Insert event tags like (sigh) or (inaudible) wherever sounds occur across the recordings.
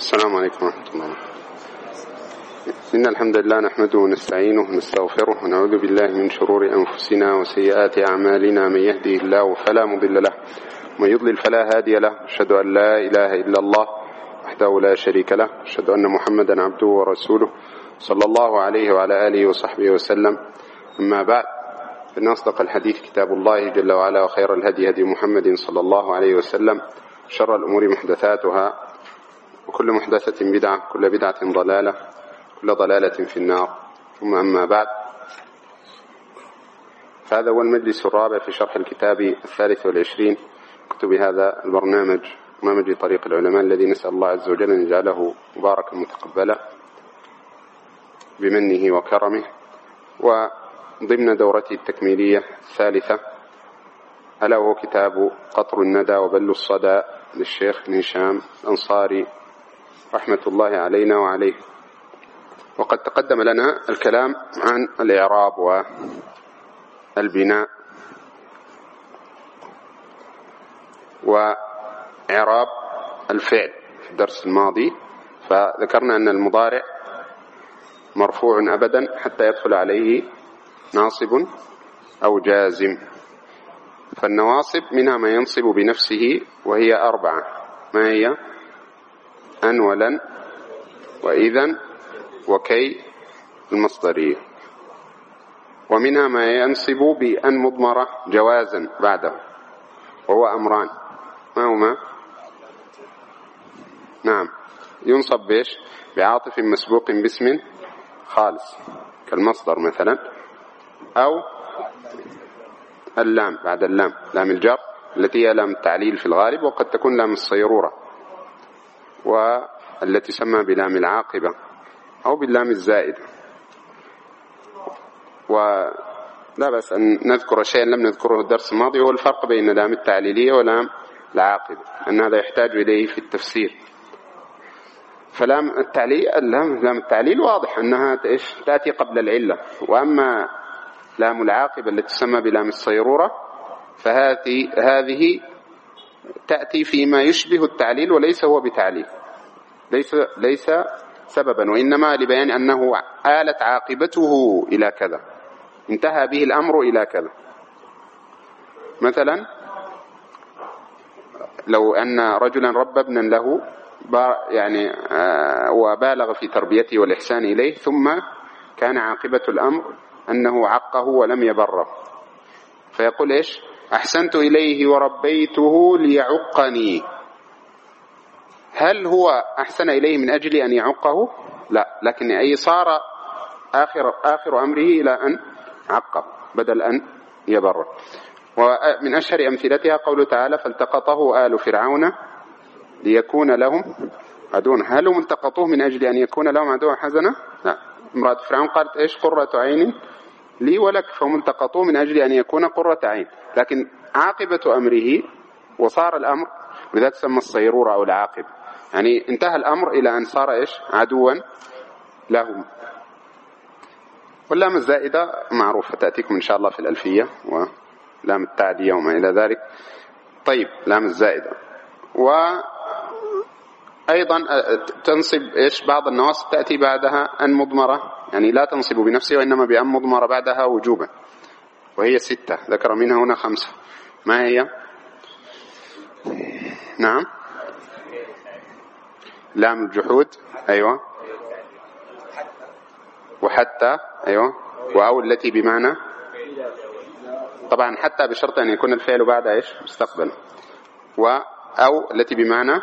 السلام عليكم ورحمة الله إن الحمد لله نحمده ونستعينه ونستغفره ونعوذ بالله من شرور أنفسنا وسيئات أعمالنا. من يهده الله فلا مضل له ومن يضلل فلا هادي له. أشهد أن لا إله إلا الله وحده لا شريك له. أشهد أن محمدا عبده ورسوله صلى الله عليه وعلى آله وصحبه وسلم. أما بعد فإن أصدق الحديث كتاب الله جل وعلا وخير الهدي هدي محمد صلى الله عليه وسلم شر الأمور محدثاتها وكل محدثة بدعة كل بدعة ضلالة كل ضلالة في النار. ثم أما بعد فهذا هو المجلس الرابع في شرح الكتاب الثالث والعشرين كتب هذا البرنامج برنامج طريق العلماء الذي نسأل الله عز وجل أن يجعله مباركا متقبلا بمنه وكرمه. وضمن دورته التكميلية الثالثة ألا وهو كتاب قطر الندى وبل الصدى للشيخ هشام الأنصاري رحمة الله علينا وعليه. وقد تقدم لنا الكلام عن الإعراب والبناء وإعراب الفعل في الدرس الماضي. فذكرنا أن المضارع مرفوع أبدا حتى يدخل عليه ناصب أو جازم. فالنواصب منها ما ينصب بنفسه وهي أربعة. ما هي؟ أن ولن وإذا وكي المصدرية. ومنها ما ينصب بأن مضمرة جوازا بعده وهو أمران. ما هما؟ نعم. ينصب بإيش؟ بعاطف مسبوق باسم خالص كالمصدر مثلا أو اللام بعد اللام لام الجر التي هي لام التعليل في الغالب وقد تكون لام الصيرورة. والتي سمى بلام العاقبة أو باللام الزائدة ولا بس أن نذكر شيئا لم نذكره الدرس الماضي هو الفرق بين لام التعليلية ولام العاقبة أن هذا يحتاج إليه في التفسير. فلام التعليل لام التعليل واضح أنها إيش؟ تأتي قبل العلة. وأما لام العاقبة التي تسمى بلام الصيرورة فهذه هذه تأتي فيما يشبه التعليل وليس هو بتعليل. ليس ليس سببا وإنما لبيان أنه آلت عاقبته إلى كذا. انتهى به الأمر إلى كذا. مثلا لو أن رجلا رب ابنا له يعني وبالغ في تربيته والإحسان إليه ثم كان عاقبة الأمر أنه عقه ولم يبره. فيقول إيش؟ أحسنت إليه وربيته ليعقني. هل هو أحسن إليه من أجل أن يعقه؟ لا لكن أي صار آخر, آخر أمره إلى أن عقه بدل أن يبره. ومن أشهر أمثلتها قوله تعالى فالتقطه آل فرعون ليكون لهم عدونا. هل هم التقطوه من أجل أن يكون لهم عدوا حزنا لا. امرأة فرعون قالت إيش قرة عين لي ولك؟ فهم التقطوه من أجل أن يكون قرة عين. لكن عاقبة أمره وصار الأمر ولذلك تسمى الصيرورة أو العاقبة. يعني انتهى الأمر إلى أن صار إيش؟ عدوا لهم. واللام الزائدة معروفة تأتيكم إن شاء الله في الألفية ولام التعدية وما إلى ذلك. طيب لام الزائدة. وأيضا تنصب إيش؟ بعض النواصب تأتي بعدها أن مضمرة. يعني لا تنصب بنفسها وإنما بأن مضمرة بعدها وجوبا. وهي ستة ذكر منها هنا خمسة. ما هي؟ نعم. لام الجحود أيوة. وحتى أيوة. وأو التي بمعنى. طبعا حتى بشرط أن يكون الفعل بعد إيش؟ مستقبل. وأو التي بمعنى.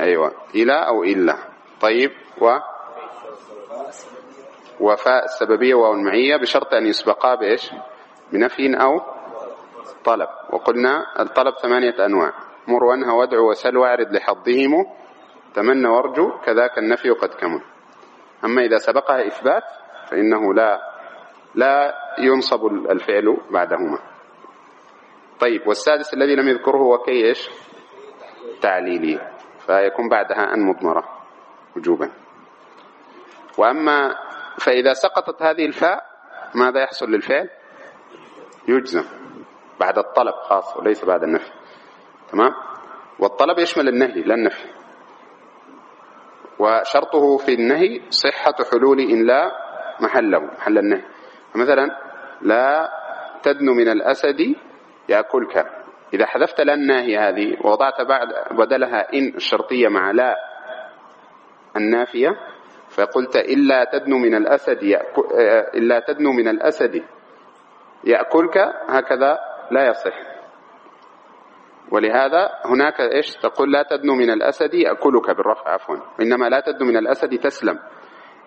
أيوة. إلى أو إلا. طيب و؟ وفاء السببية واو المعية بشرط أن يسبقا بإيش؟ بنفي أو طلب. وقلنا الطلب ثمانية أنواع. مر وانهى وادعو وسل واعرض لحظهم تمنى وأرجو كذاك النفي قد كمل. أما إذا سبقها إثبات فإنه لا لا ينصب الفعل بعدهما. طيب والسادس الذي لم يذكره هو كي إيش؟ تعليلي. فيكون بعدها أن مضمرة وجوبا. وأما فإذا سقطت هذه الفاء ماذا يحصل للفعل؟ يجزم بعد الطلب خاص وليس بعد النفي. تمام؟ والطلب يشمل النهي لا النفي. وشرطه في النهي صحة حلول إن لا محله محل النهي. مثلا لا تدن من الأسد يأكلك. إذا حذفت لا الناهية هذه ووضعت بعد بدلها إن الشرطية مع لا النافية فقلت إلا تدن من الأسد يأكل إلا تدن من الأسد يأكلك هكذا لا يصح. ولهذا هناك إيش تقول لا تدن من الأسد يأكلك بالرفع عفوا. إنما لا تدن من الأسد تسلم.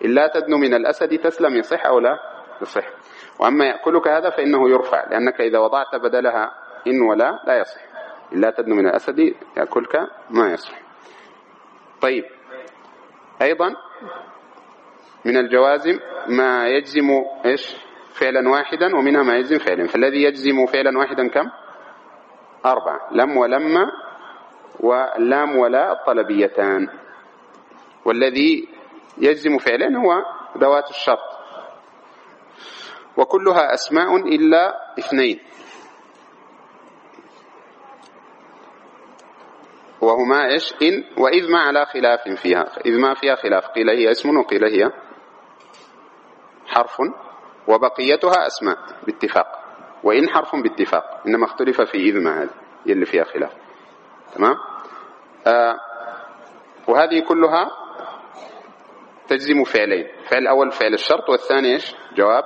إلا تدن من الأسد تسلم يصح أو لا؟ يصح. وأما يأكلك هذا فإنه يرفع لأنك إذا وضعت بدلها إن ولا لا يصح. إلا تدن من الأسد يأكلك ما يصح. طيب. أيضا من الجوازم ما يجزم إيش؟ فعلا واحدا ومنها ما يجزم فعلا. فالذي يجزم فعلا واحدا كم؟ أربعة لم ولما ولام ولا الطلبيتان والذي يجزم فعلا هو ذوات الشرط. وكلها أسماء إلا اثنين. وهما إيش؟ إن وإذ ما على خلاف فيها. إذ ما فيها خلاف. قيل هي اسم وقيل هي حرف وبقيتها أسماء باتفاق. وإن حرف باتفاق إنما اختلف في إذ ما هذه اللي فيها خلاف. تمام؟ آه وهذه كلها تجزم فعلين فعل الأول فعل الشرط والثاني إيش؟ جواب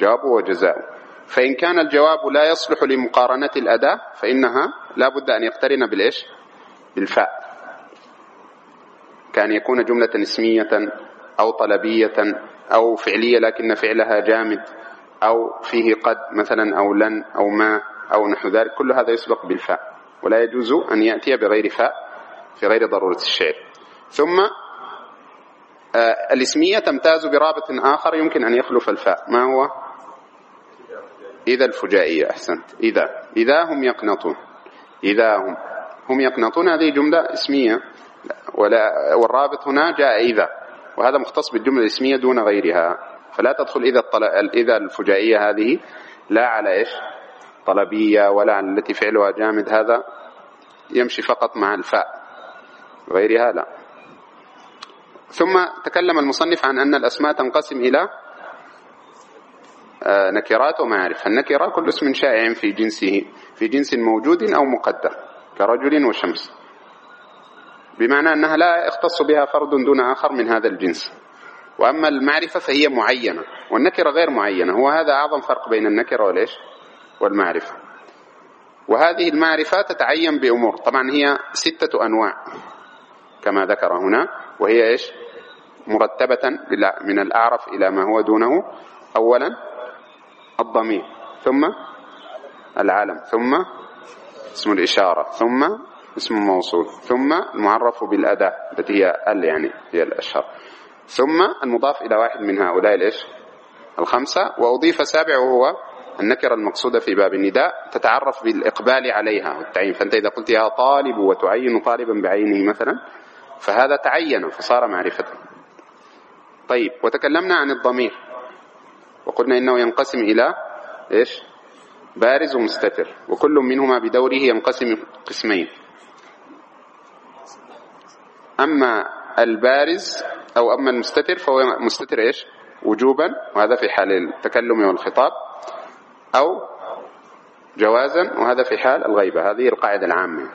جوابه وجزاؤه فإن كان الجواب لا يصلح لمقارنة الأداة فإنها لا بد أن يقترن بالإيش؟ بالفاء. كان يكون جملة اسمية أو طلبية أو فعلية لكن فعلها جامد. أو فيه قد مثلا أو لن أو ما أو نحو ذلك كل هذا يسبق بالفاء ولا يجوز أن يأتي بغير فاء في غير ضرورة الشعر ثم آه الاسمية تمتاز برابط آخر يمكن أن يخلف الفاء. ما هو؟ إذا الفجائية أحسنت. إذا إذا هم يقنطون. إذا هم هم يقنطون هذه جملة اسمية. ولا والرابط هنا جاء إذا وهذا مختص بالجملة الاسمية دون غيرها. فلا تدخل إذا. إذا الفجائية هذه لا على إيش؟ طلبية ولا على التي فعلها جامد هذا يمشي فقط مع الفاء غيرها لا. ثم تكلم المصنف عن أن الأسماء تنقسم إلى آه، نكرات ومعارف النكرة كل اسم شائع في جنسه في جنس موجود أو مقدر كرجل وشمس. بمعنى أنها لا يختص بها فرد دون آخر من هذا الجنس. وأما المعرفة فهي معينة والنكرة غير معينة. هو هذا أعظم فرق بين النكرة والإيش؟ والمعرفة. وهذه المعرفة تتعين بأمور. طبعا هي ستة أنواع كما ذكر هنا وهي إيش؟ مرتبة من الأعرف إلى ما هو دونه. أولا الضمير ثم العلم ثم اسم الإشارة ثم اسم موصول ثم المعرف بالأداة التي هي ال يعني هي الأشهر. ثم المضاف إلى واحد من هؤلاء الإيش؟ الخمسة. وأضيف سابع وهو النكرة المقصودة في باب النداء تتعرف بالإقبال عليها والتعيين. فأنت إذا قلت يا طالب وتعين طالبا بعينه مثلا فهذا تعين فصار معرفة. طيب وتكلمنا عن الضمير. وقلنا إنه ينقسم إلى إيش؟ بارز ومستتر. وكل منهما بدوره ينقسم قسمين. أما البارز أو أما المستتر فهو مستتر إيش؟ وجوبا وهذا في حال التكلم والخطاب أو جوازا وهذا في حال الغيبة. هذه القاعدة العامة.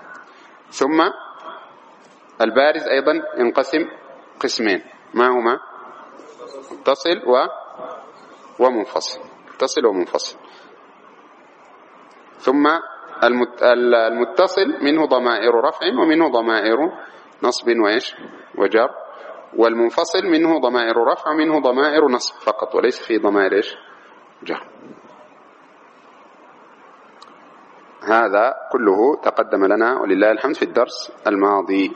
ثم البارز أيضا ينقسم قسمين. ما هما؟ متصل و ومنفصل. متصل ومنفصل. ثم المتصل منه ضمائر رفع ومنه ضمائر نصب وإيش؟ وجر. والمنفصل منه ضمائر رفع ومنه ضمائر نصب فقط وليس فيه ضمائر إيش؟ جر. هذا كله تقدم لنا ولله الحمد في الدرس الماضي.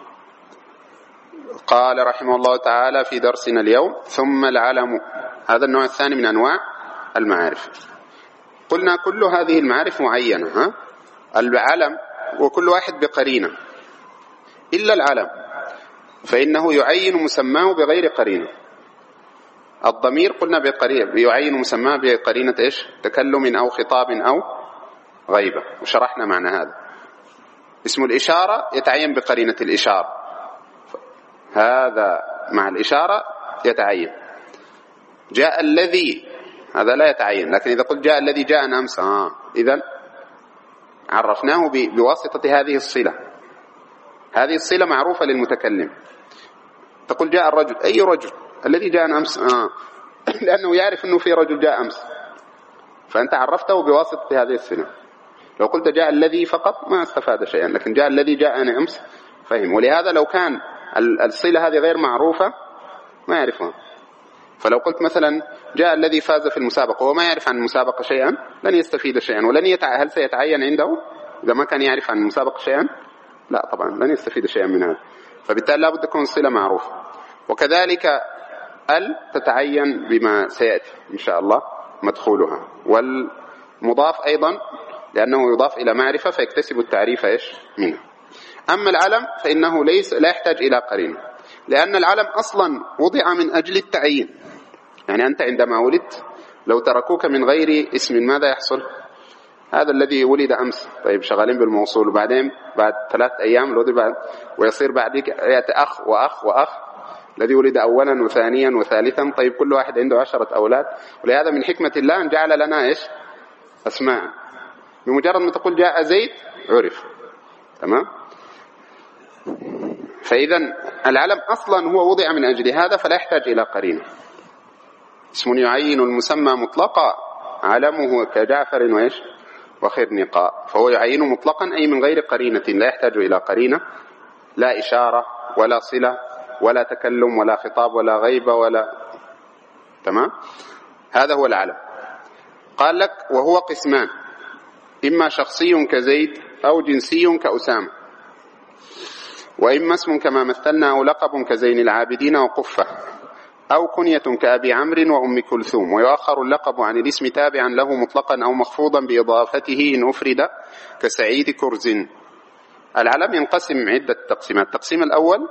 قال رحمه الله تعالى في درسنا اليوم ثم العلم. هذا النوع الثاني من أنواع المعارف. قلنا كل هذه المعارف معينة ها؟ العلم وكل واحد بقرينة. إلا العلم. فإنه يعين مسماه بغير قرينة. الضمير قلنا بقرينة يعين مسماه بقرينة إيش؟ تكلم أو خطاب أو غيبة. وشرحنا معنى هذا. اسم الإشارة يتعين بقرينة الإشارة هذا مع الإشارة يتعين. جاء الذي هذا لا يتعين لكن إذا قلت جاء الذي جاء أمس آه إذا عرفناه بواسطة هذه الصلة. هذه الصلة معروفة للمتكلم. تقول جاء الرجل أي رجل؟ الذي جاء أمس؟ آه. (laughs) لأنه يعرف أنه في رجل جاء أمس. فأنت عرفته بواسطة هذه الصلة. لو قلت جاء الذي فقط ما استفاد شيئا لكن جاء الذي جاء أنا أمس فهم. ولهذا لو كان الصلة هذه غير معروفة ما يعرفها. فلو قلت مثلا جاء الذي فاز في المسابقة وهو ما يعرف عن المسابقة شيئا لن يستفيد شيئا ولن يتع... هل سيتعين عنده؟ إذا ما كان يعرف عن المسابقة شيئا لا طبعا لن يستفيد شيئا من هذا فبالتالي لابد تكون الصلة معروفة. وكذلك ال تتعين بما سيأتي إن شاء الله مدخولها. والمضاف أيضا لأنه يضاف إلى معرفة فيكتسب التعريف إيش؟ منه. أما العلم فإنه ليس لا يحتاج إلى قرينة. لأن العلم أصلا وضع من أجل التعيين. يعني أنت عندما ولدت لو تركوك من غير اسم ماذا يحصل؟ هذا الذي ولد أمس. طيب شغالين بالموصول. وبعدين بعد ثلاث أيام لو بعد ويصير بعدك يأتي أخ وأخ وأخ الذي ولد أولا وثانيا وثالثا. طيب كل واحد عنده عشرة أولاد. ولهذا من حكمة الله أن جعل لنا إيش؟ أسماء. بمجرد ما تقول جاء زيد عرف. تمام؟ فإذا العلم أصلا هو وضع من أجل هذا فلا يحتاج إلى قرينة. اسم يعين المسمى مطلقا. علمه كجعفر وإيش؟ وخرنقاء فهو يعين مطلقا أي من غير قرينة. لا يحتاج إلى قرينة لا إشارة ولا صلة ولا تكلم ولا خطاب ولا غيبة ولا تمام؟ هذا هو العلم قال لك وهو قسمان إما شخصي كزيد أو جنسي كأسامة وإما اسم كما مثلنا أو لقب كزين العابدين وقفة. أو كنية كأبي عمرو وأم كلثوم ويؤخر اللقب عن الاسم تابعا له مطلقا أو مخفوضا بإضافته إن أفرد كسعيد كرز. العلم ينقسم عدة تقسيمات. التقسيم الأول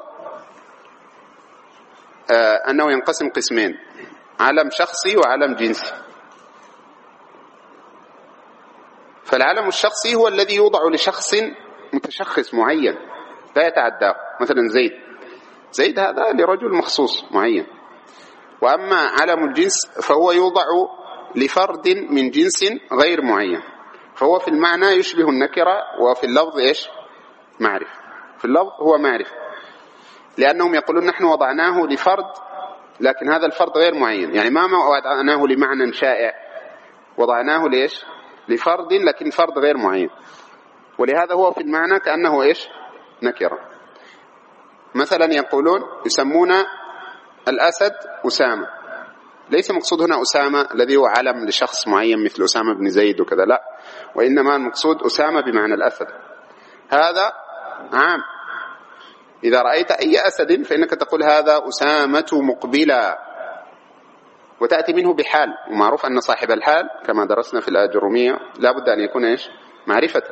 آه أنه ينقسم قسمين علم شخصي وعلم جنسي. فالعلم الشخصي هو الذي يوضع لشخص متشخص معين لا يتعداه. مثلا زيد. زيد هذا لرجل مخصوص معين. وأما علم الجنس فهو يوضع لفرد من جنس غير معين. فهو في المعنى يشبه النكرة وفي اللفظ إيش؟ معرفة. في اللفظ هو معرفة. لأنهم يقولون نحن وضعناه لفرد لكن هذا الفرد غير معين. يعني ما وضعناه لمعنى شائع. وضعناه ليش لفرد لكن فرد غير معين. ولهذا هو في المعنى كأنه إيش؟ نكرة. مثلا يقولون يسمون الأسد أسامة. ليس مقصود هنا أسامة الذي هو علم لشخص معين مثل أسامة بن زيد وكذا لا. وإنما المقصود أسامة بمعنى الأسد. هذا عام. إذا رأيت أي أسد فإنك تقول هذا أسامة مقبلا وتأتي منه بحال. ومعروف أن صاحب الحال كما درسنا في الآجرومية لا بد أن يكون إيش؟ معرفة.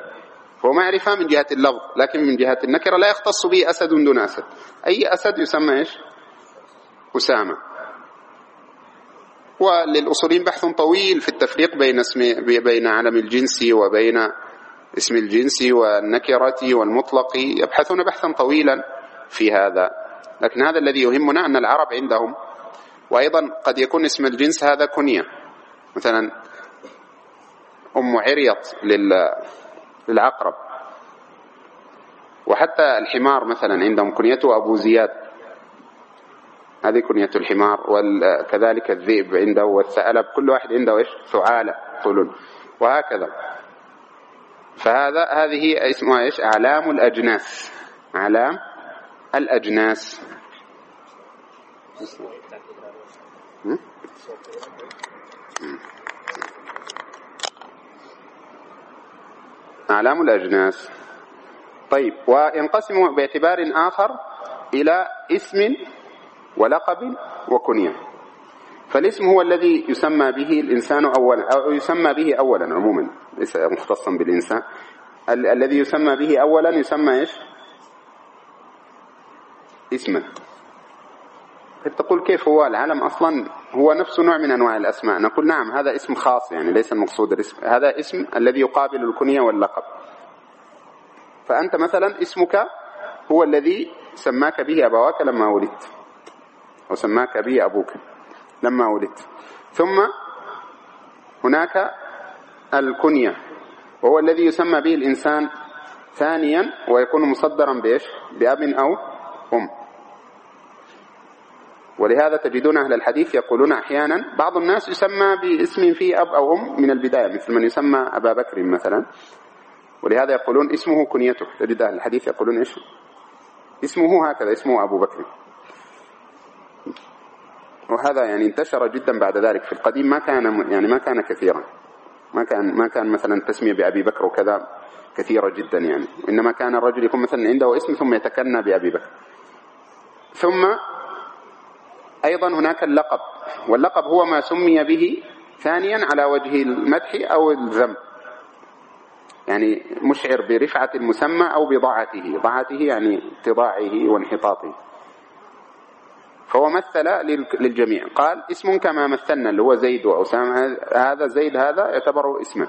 هو معرفة من جهة اللفظ لكن من جهة النكرة لا يختص به أسد دون أسد. أي أسد يسمى إيش؟ أسامة. وللأصولين بحث طويل في التفريق بين اسم بين علم الجنس وبين اسم الجنس والنكرة والمطلق. يبحثون بحثا طويلا في هذا. لكن هذا الذي يهمنا أن العرب عندهم. وأيضا قد يكون اسم الجنس هذا كنية. مثلا أم عريط للعقرب. وحتى الحمار مثلا عندهم كنيته أبو زياد. هذه كنية الحمار وكذلك الذئب عنده والثعلب كل واحد عنده إيش؟ ثعالة طول وهكذا. فهذا هذه اسمها إيش؟ أعلام الأجناس. أعلام الأجناس. أعلام الأجناس. طيب وينقسم باعتبار آخر إلى اسم ولقب وكنية فالاسم هو الذي يسمى به الإنسان أولا أو يسمى به أولا عموما ليس مختصا بالإنسان. ال الذي يسمى به أولا يسمى إيش؟ اسما تقول كيف هو؟ العلم أصلا هو نفس نوع من أنواع الأسماء. نقول نعم هذا اسم خاص يعني ليس المقصود الاسم. هذا اسم الذي يقابل الكنية واللقب. فأنت مثلا اسمك هو الذي سماك به أبواك لما ولدت. وسماك به أبوك لما ولدت. ثم هناك الكنية وهو الذي يسمى به الإنسان ثانيا ويكون مصدرا بإيش؟ بأب أو أم. ولهذا تجدون أهل الحديث يقولون أحيانا بعض الناس يسمى باسم فيه أب أو أم من البداية مثل من يسمى أبا بكر مثلا. ولهذا يقولون اسمه كنيته. تجد أهل الحديث يقولون إيش؟ اسمه هكذا اسمه أبو بكر. وهذا يعني انتشر جدا بعد ذلك. في القديم ما كان يعني ما كان كثيرا. ما كان ما كان مثلا تسمية بأبي بكر وكذا كثيرة جدا يعني. إنما كان الرجل يكون مثلا عنده اسم ثم يتكنى بأبي بكر. ثم أيضا هناك اللقب. واللقب هو ما سمي به ثانيا على وجه المدح أو الذم. يعني مشعر برفعة المسمى أو بضاعته. ضاعته يعني اتضاعه وانحطاطه. فهو مثل للجميع. قال اسم كما مثلنا اللي هو زيد وأسامة هذا زيد هذا يعتبر اسما.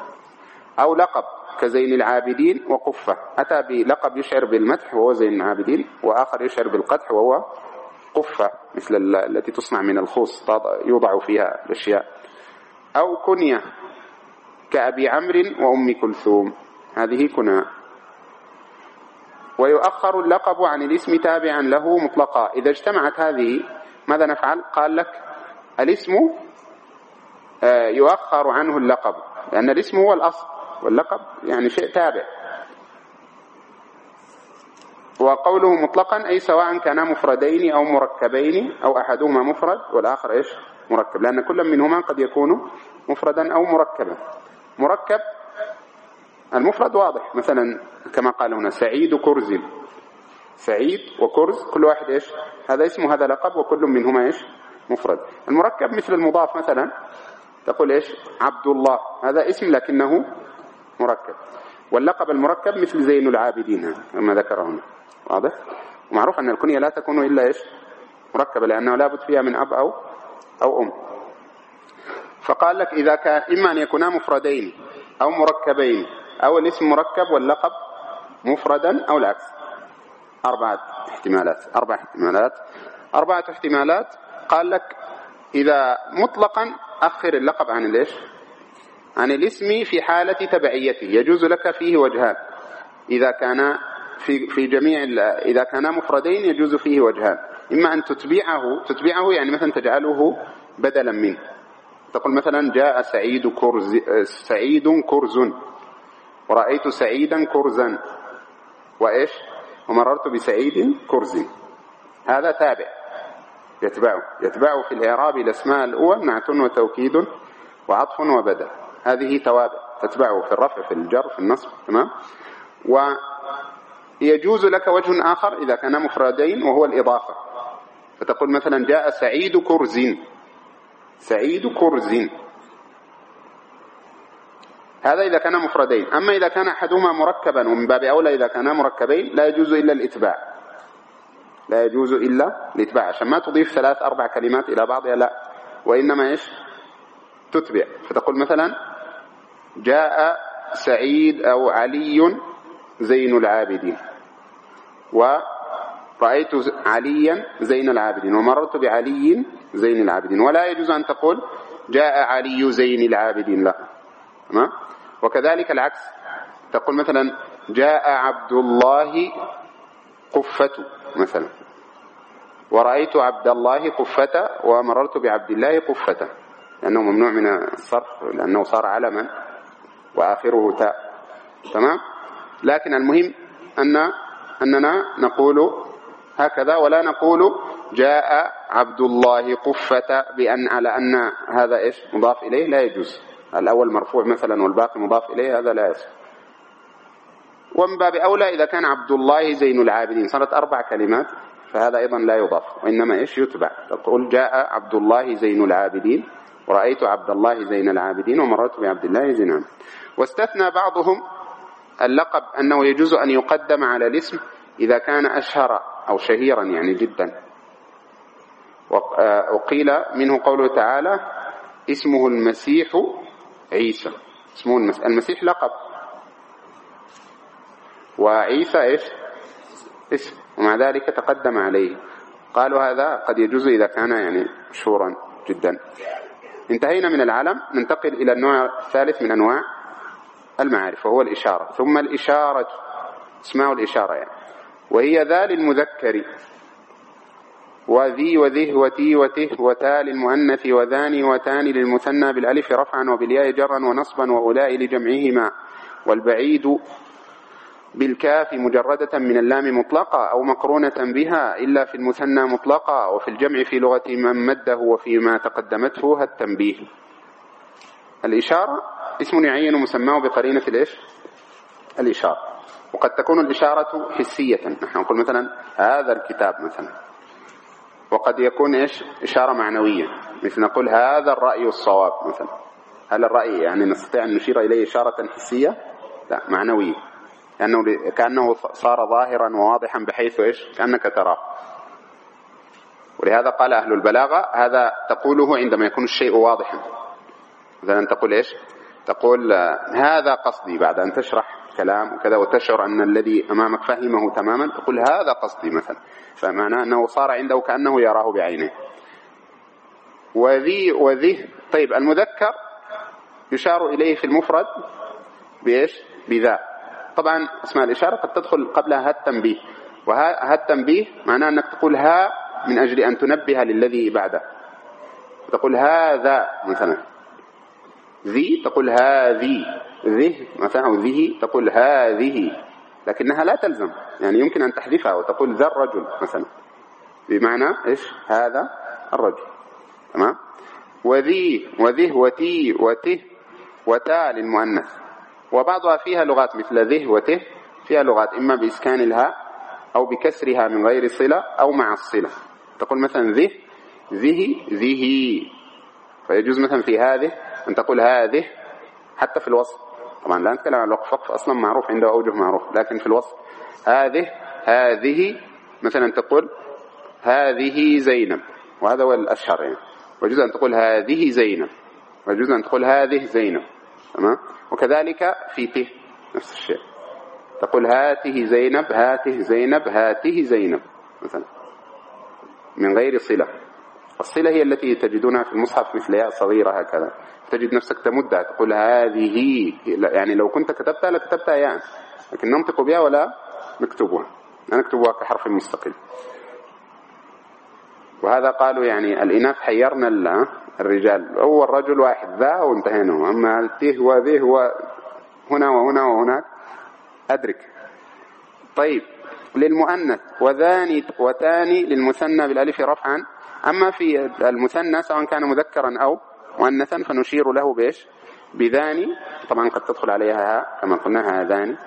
أو لقب كزين العابدين وقفة. أتى بلقب يشعر بالمدح وهو زين العابدين وآخر يشعر بالقدح وهو قفة مثل التي تصنع من الخوص يوضع فيها الأشياء. أو كنية كأبي عمرو وأم كلثوم. هذه كنى ويؤخر اللقب عن الاسم تابعا له مطلقا. إذا اجتمعت هذه ماذا نفعل؟ قال لك الاسم آه، يؤخر عنه اللقب لأن الاسم هو الأصل واللقب يعني شيء تابع. وقوله مطلقا أي سواء كانا مفردين أو مركبين أو أحدهما مفرد والآخر إيش؟ مركب لأن كل منهما قد يكون مفردا أو مركبا. مركب المفرد واضح. مثلا كما قال هنا سعيد كرز. سعيد وكرز كل واحد إيش؟ هذا اسم هذا لقب وكل منهما إيش؟ مفرد. المركب مثل المضاف مثلا تقول إيش؟ عبد الله. هذا اسم لكنه مركب. واللقب المركب مثل زين العابدين كما ذكر هنا. واضح؟ ومعروف أن الكنية لا تكون إلا إيش؟ مركبة لأنه لابد فيها من أب أو أو أم. فقال لك إذا كان إما أن يكونا مفردين أو مركبين. أو الاسم مركب واللقب مفردا أو العكس. أربعة احتمالات. أربع احتمالات. أربعة احتمالات. قال لك إذا مطلقا أخر اللقب عن الإيش؟ عن الاسم في حالة تبعيته. يجوز لك فيه وجهان. إذا كان في في جميع إذا كانا مفردين يجوز فيه وجهان. إما أن تتبعه تتبعه يعني مثلا تجعله بدلا منه. تقول مثلا جاء سعيد كرز سعيد كرز. ورأيت سعيدا كرزا. وإيش؟ ومررت بسعيد كرز. هذا تابع. يتبعه. يتبعه في الإعراب الأسماء الأول نعت وتوكيد وعطف وبدل هذه توابع. تتبعه في الرفع في الجر في النصب. تمام؟ ويجوز لك وجه آخر إذا كان مفردين وهو الإضافة. فتقول مثلا جاء سعيد كرز. سعيد كرز. هذا إذا كان مفردين. أما إذا كان أحدهما مركبا ومن باب أولى إذا كانا مركبين لا يجوز إلا الإتباع. لا يجوز إلا الإتباع. عشان ما تضيف ثلاث أربع كلمات إلى بعضها لا. وإنما إيش؟ تتبع. فتقول مثلا جاء سعيد أو علي زين العابدين. ورأيت عليا زين العابدين. ومررت بعلي زين العابدين. ولا يجوز أن تقول جاء علي زين العابدين لا. تمام؟ وكذلك العكس. تقول مثلا جاء عبد الله قفة مثلا. ورأيت عبد الله قفة ومررت بعبد الله قفة. لأنه ممنوع من الصرف لأنه صار علما وآخره تاء. تمام؟ لكن المهم أن أننا نقول هكذا ولا نقول جاء عبد الله قفة بأن على أن هذا إيش؟ مضاف إليه؟ لا يجوز. الأول مرفوع مثلا والباقي مضاف إليه هذا لا يصح. ومن باب أولى إذا كان عبد الله زين العابدين صارت أربع كلمات فهذا أيضا لا يضاف وإنما إيش؟ يتبع. تقول جاء عبد الله زين العابدين ورأيت عبد الله زين العابدين ومررت بعبد الله زين العابدين واستثنى بعضهم اللقب أنه يجوز أن يقدم على الاسم إذا كان أشهر أو شهيرا يعني جدا. وقيل منه قوله تعالى اسمه المسيح عيسى. اسمه المسيح, المسيح لقب. وعيسى إيش؟ اسم ومع ذلك تقدم عليه. قالوا هذا قد يجوز إذا كان يعني مشهورا جدا. انتهينا من العلم ننتقل إلى النوع الثالث من أنواع المعارف وهو الإشارة. ثم الإشارة اسماء الإشارة يعني. وهي ذا للمذكر. وذي وذه وتي وته وتا للمؤنث وذاني وتان للمثنى بالألف رفعا وبالياء جرا ونصبا وأولاء لجمعهما والبعيد بالكاف مجردة من اللام مطلقة أو مقرونة بها إلا في المثنى مطلقة وفي الجمع في لغة من مده وفيما تقدمته التنبيه. الإشارة اسم يعين مسماه بقرينة الإيش؟ الإشارة. وقد تكون الإشارة حسية. نحن نقول مثلا هذا الكتاب مثلا. وقد يكون إيش؟ إشارة معنوية مثل نقول هذا الرأي الصواب مثلا. هل الرأي يعني نستطيع أن نشير إليه إشارة حسية؟ لا معنوية. كأنه, كأنه صار ظاهرا وواضحا بحيث إيش؟ كأنك تراه. ولهذا قال أهل البلاغة هذا تقوله عندما يكون الشيء واضحا. مثلا تقول إيش؟ تقول هذا قصدي بعد أن تشرح كلام وكذا وتشعر أن الذي أمامك فهمه تماما تقول هذا قصدي مثلا. فمعناه أنه صار عنده كأنه يراه بعينه. وذي وذه طيب المذكر يشار إليه في المفرد بإيش؟ بذا. طبعا أسماء الإشارة قد تدخل قبلها ها التنبيه. وها التنبيه معناه أنك تقول ها من أجل أن تنبه للذي بعده. تقول هذا مثلا. ذي تقول هذه. ذه مثلا أو ذه تقول هذه. لكنها لا تلزم. يعني يمكن أن تحذفها وتقول ذا الرجل مثلا. بمعنى إيش؟ هذا الرجل. تمام؟ وذي. وذه وتي وته وتا للمؤنث. وبعضها فيها لغات مثل ذه وته فيها لغات. إما بإسكان الهاء أو بكسرها من غير صلة أو مع الصلة. تقول مثلا ذه. ذه. ذه. فيجوز مثلا في هذه أن تقول هذه حتى في الوصف. طبعا لا نتكلم عن الوقف أصلا معروف عنده أوجه معروف لكن في الوصف هذه هذه مثلا تقول هذه زينب وهذا هو الأشهر يعني. ويجوز أن تقول هذه زينب ويجوز أن تقول هذه زينب تمام؟ وكذلك في ته نفس الشيء. تقول هاته زينب هاته زينب هاته زينب مثلا. من غير صلة. الصلة هي التي تجدونها في المصحف مثل ياء صغيرة هكذا. تجد نفسك تمدها تقول هذه يعني لو كنت كتبتها لكتبتها ياء لكن ننطق بها ولا نكتبها. نكتبها كحرف مستقل. وهذا قالوا يعني الإناث حيرنا الرجال. هو الرجل واحد ذا وانتهينا. أما التيه وذه هنا وهنا وهناك أدرك. طيب للمؤنث وذاني وتاني للمثنى بالألف رفعا. أما في المثنى سواء كان مذكرا أو مؤنثا فنشير له بإيش؟ بذاني. طبعا قد تدخل عليها ها كما قلنا هذان.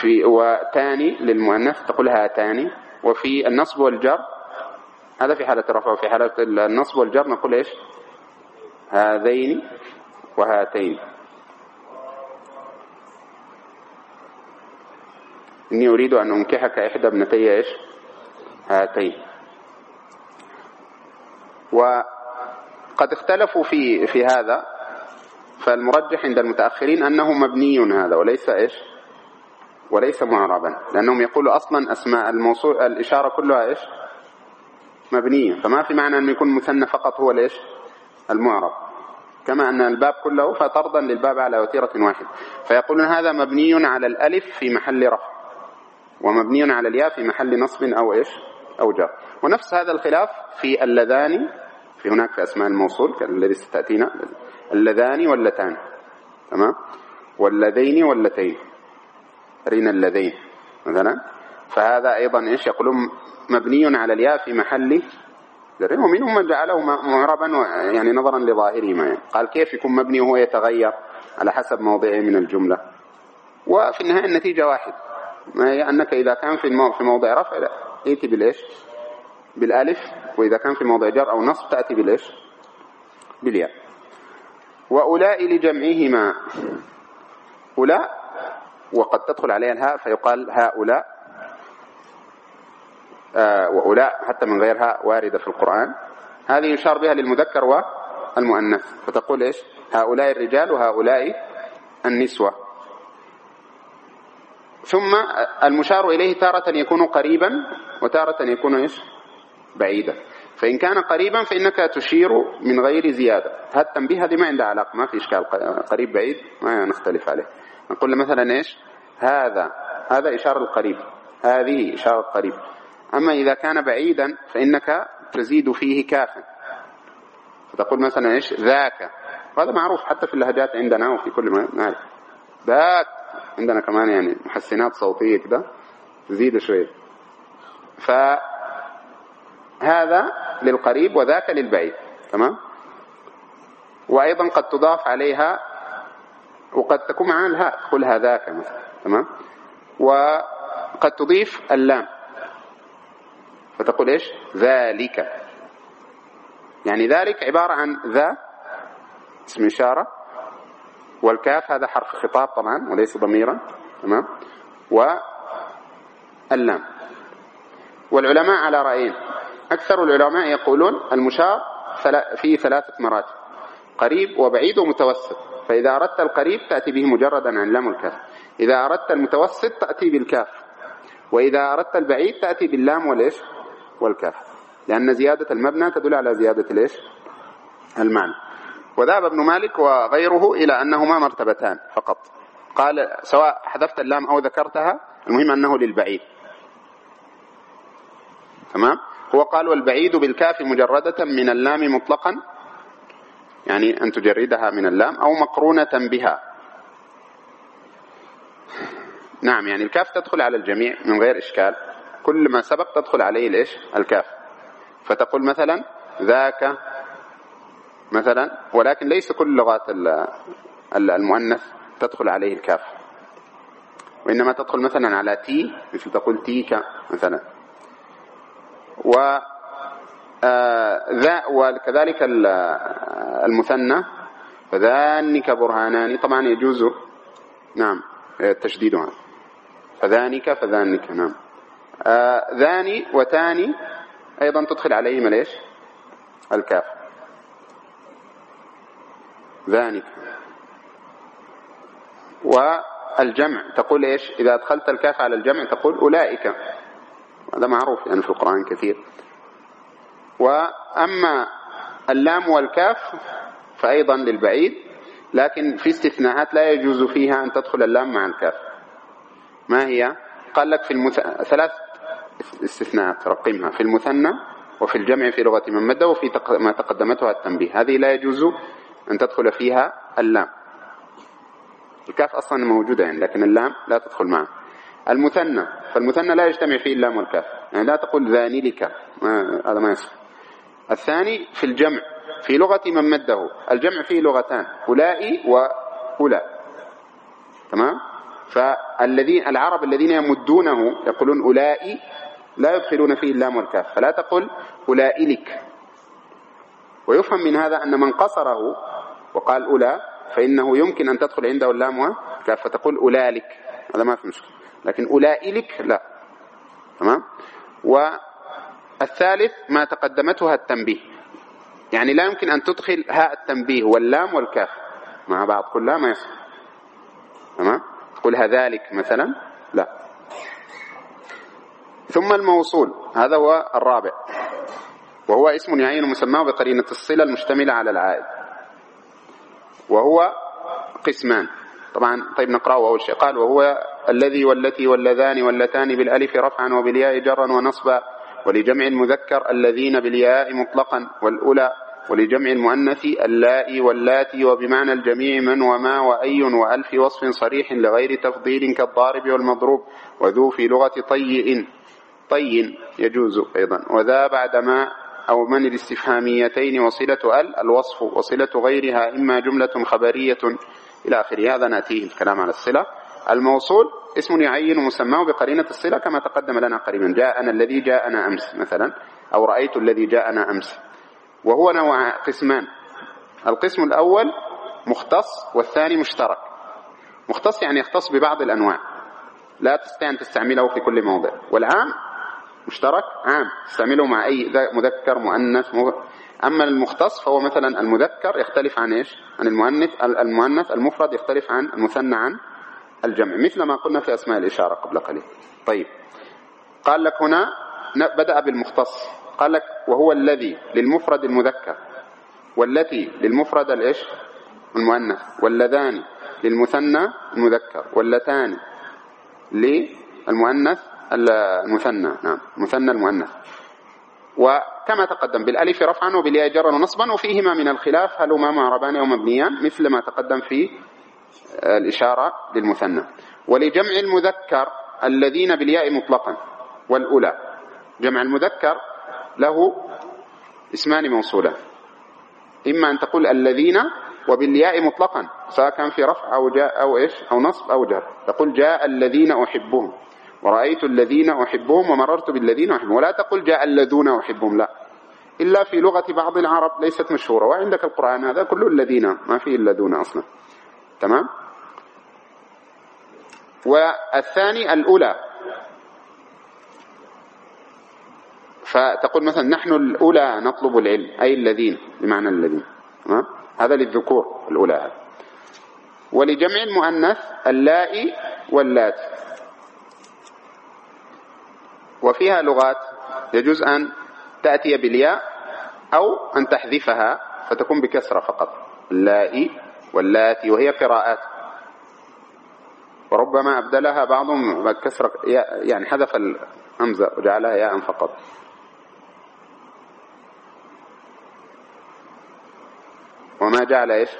في وتاني للمؤنث تقول هاتان. وفي النصب والجر هذا في حالة الرفع وفي حالة النصب والجر نقول إيش؟ هذين وهاتين. إني أريد أن أنكحك إحدى ابنتي إيش؟ هاتين. وقد اختلفوا في في هذا فالمرجح عند المتأخرين أنه مبني هذا وليس إيش؟ وليس معربا لأنهم يقولوا أصلا أسماء الموصول الإشارة كلها إيش؟ مبنية فما في معنى أن يكون مثنى فقط هو الإيش؟ المعرب. كما أن الباب كله فطردا للباب على وتيرة واحد فيقولون هذا مبني على الألف في محل رفع ومبني على الياء في محل نصب أو إيش؟ أو جر ونفس هذا الخلاف في اللذان في هناك في أسماء الموصول الذي ستأتينا اللذان واللتان تمام؟ واللذين واللتين. رينا اللذين مثلا. فهذا أيضا إيش؟ يقولون مبني على الياء في محل ومنهم من جعله معربا يعني نظرا لظاهره ما يعني. قال كيف يكون مبني وهو يتغير على حسب موضعه من الجملة؟ وفي النهاية النتيجة واحد. ما هي أنك إذا كان في موضع رفع ائتي بالإيش؟ بالألف وإذا كان في موضع جر أو نصب تأتي بالإيش؟ بالياء. وأولاء لجمعهما. أولاء وقد تدخل عليها الهاء فيقال هؤلاء آه وأولاء حتى من غيرها واردة في القرآن. هذه يشار بها للمذكر والمؤنث فتقول إيش؟ هؤلاء الرجال وهؤلاء النسوة. ثم المشار إليه تارة يكون قريبا وتارة يكون إيش؟ بعيدا. فإن كان قريبا فإنك تشير من غير زيادة. هذا التنبيه هذه ما عندها علاقة ما في إشكال. قريب بعيد ما نختلف عليه. نقول مثلا إيش؟ هذا هذا إشارة القريب. هذه إشارة القريب. أما إذا كان بعيدا فإنك تزيد فيه كافا. فتقول مثلا إيش؟ ذاك. وهذا معروف حتى في اللهجات عندنا وفي كل ما نعرف ذاك. عندنا كمان يعني محسنات صوتية كده تزيد شوية. فهذا للقريب وذاك للبعيد تمام؟ وأيضا قد تضاف عليها وقد تكون معها الهاء قل هذاك مثلا تمام؟ وقد تضيف اللام. فتقول إيش؟ ذلك. يعني ذلك عبارة عن ذا اسم إشارة. والكاف هذا حرف خطاب طبعا وليس ضميرا تمام؟ واللام. والعلماء على رأيين. أكثر العلماء يقولون المشار فيه ثلاثة مراتب قريب وبعيد ومتوسط. فإذا أردت القريب تأتي به مجردا عن اللام والكاف إذا أردت المتوسط تأتي بالكاف. وإذا أردت البعيد تأتي باللام والإيش؟ والكاف. لأن زيادة المبنى تدل على زيادة الإيش؟ المعنى. وذهب ابن مالك وغيره إلى أنهما مرتبتان فقط. قال سواء حذفت اللام أو ذكرتها المهم أنه للبعيد. تمام؟ هو قال والبعيد بالكاف مجردة من اللام مطلقا يعني أن تجردها من اللام أو مقرونة بها. نعم يعني الكاف تدخل على الجميع من غير إشكال. كل ما سبق تدخل عليه الإيش؟ الكاف. فتقول مثلا ذاك مثلا ولكن ليس كل لغات المؤنث تدخل عليه الكاف. وإنما تدخل مثلا على تي مثل تقول تيك مثلا. و آه، ذا وكذلك المثنى. فذانك برهانان طبعا يجوز. نعم تشديدها فذانك فذانك نعم. آه ذاني وتاني أيضا تدخل عليهما ليش؟ الكاف. ذانك والجمع تقول إيش؟ إذا أدخلت الكاف على الجمع تقول أولئك. هذا معروف يعني في القرآن كثير. وأما اللام والكاف فأيضا للبعيد لكن في استثناءات لا يجوز فيها أن تدخل اللام مع الكاف. ما هي؟ قال لك في المث... ثلاث استثناءات رقمها في المثنى وفي الجمع في لغة من مدة وفي. ما تقدمتها التنبيه. هذه لا يجوز أن تدخل فيها اللام. الكاف أصلا موجودة يعني لكن اللام لا تدخل معه. المثنى فالمثنى لا يجتمع فيه اللام والكاف يعني لا تقول ذاني لك هذا ما يصح. الثاني في الجمع في لغة من مده. الجمع فيه لغتان أولئي وأولاء تمام؟ فالذين العرب الذين يمدونه يقولون أولئي لا يدخلون فيه اللام والكاف فلا تقل أولئك ويفهم من هذا أن من قصره وقال أولى فإنه يمكن أن تدخل عنده اللام فتقول أولئك. هذا ما في مشكلة. لكن أولئك لا. تمام؟ والثالث ما تقدمتها التنبيه. يعني لا يمكن أن تدخل هاء التنبيه واللام والكاف. مع بعض كلها ما يصح. تمام؟ تقول هذلك مثلا لا. ثم الموصول. هذا هو الرابع. وهو اسم يعين مسماه بقرينة الصلة المشتملة على العائد. وهو قسمان. طبعا طيب نقرأه أول شيء. قال وهو الذي والتي واللذان واللتان بالألف رفعا وبالياء جرا ونصبا ولجمع المذكر الذين بالياء مطلقا والأولى ولجمع المؤنث اللاء واللاتي وبمعنى الجميع من وما وأي وألف وصف صريح لغير تفضيل كالضارب والمضروب وذو في لغة طيء طي يجوز أيضا. وذا بعد ما أو من الاستفهاميتين وصلة ال الوصف وصلة غيرها إما جملة خبرية إلى آخره. هذا نأتيه الكلام على الصلة. الموصول اسم يعين مسماه بقرينة الصلة كما تقدم لنا قريبا. جاءنا الذي جاءنا أمس مثلا أو رأيت الذي جاءنا أمس. وهو نوع قسمان. القسم الأول مختص والثاني مشترك. مختص يعني يختص ببعض الأنواع. لا تستطيع أن تستعمله في كل موضع. والعام مشترك؟ عام. تستعمله مع أي مذكر مؤنث أما المختص فهو مثلا المذكر يختلف عن إيش؟ عن المؤنث المؤنث المفرد يختلف عن المثنى عن الجمع. مثل ما قلنا في أسماء الإشارة قبل قليل. طيب. قال لك هنا بدأ بالمختص. قال لك وهو الذي للمفرد المذكر والتي للمفرد الإيش؟ المؤنث واللذان للمثنى المذكر واللتان للمؤنث المثنى نعم مثنى المؤنث. وكما تقدم بالألف رفعا وبالياء جرا ونصبا وفيهما من الخلاف هل هما معربان أو مبنيان؟ مثل ما تقدم في الإشارة للمثنى. ولجمع المذكر الذين بالياء مطلقا والأولى. جمع المذكر له اسمان موصولان. إما أن تقول الذين وبالياء مطلقا سواء كان في رفع أو جاء أو إيش أو نصب أو جر. تقول جاء الذين أحبهم. ورأيت الذين أحبهم ومررت بالذين أحبهم. ولا تقل جاء الذين أحبهم لا. إلا في لغة بعض العرب ليست مشهورة وعندك القرآن هذا كله الذين ما فيه الذين أصلا. تمام؟ والثاني الأولى. فتقول مثلا نحن الأولى نطلب العلم أي الذين بمعنى الذين. تمام؟ هذا للذكور الأولى. هذا ولجمع المؤنث اللائي واللات وفيها لغات يجوز أن تأتي بالياء أو أن تحذفها فتكون بكسرة فقط. اللائي واللاتي وهي قراءات. وربما أبدلها بعضهم بكسرة يعني حذف الهمزة وجعلها ياء فقط. وما جعل إيش؟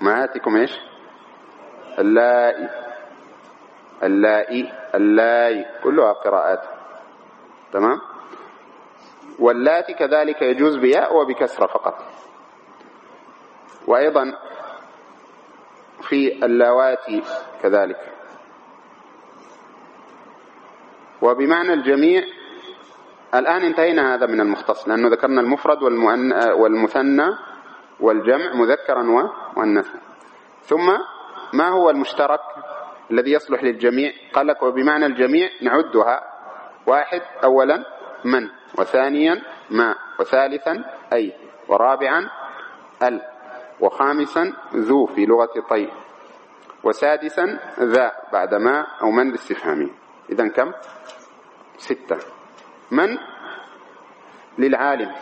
ما إيش؟ اللائي. اللائي اللائي كلها قراءات. تمام؟ واللاتي كذلك يجوز بياء وبكسرة فقط. وأيضا في اللواتي كذلك. وبمعنى الجميع الآن انتهينا هذا من المختص لأنه ذكرنا المفرد والمثنى والجمع مذكرا ومؤنثا ثم ما هو المشترك؟ الذي يصلح للجميع. قال لك وبمعنى الجميع نعدها. واحد أولا من؟ وثانيا ما؟ وثالثا أي؟ ورابعا ال. وخامسا ذو في لغة طي. وسادسا ذا بعد ما أو من الاستفهامي إذا كم؟ ستة. من؟ للعالم.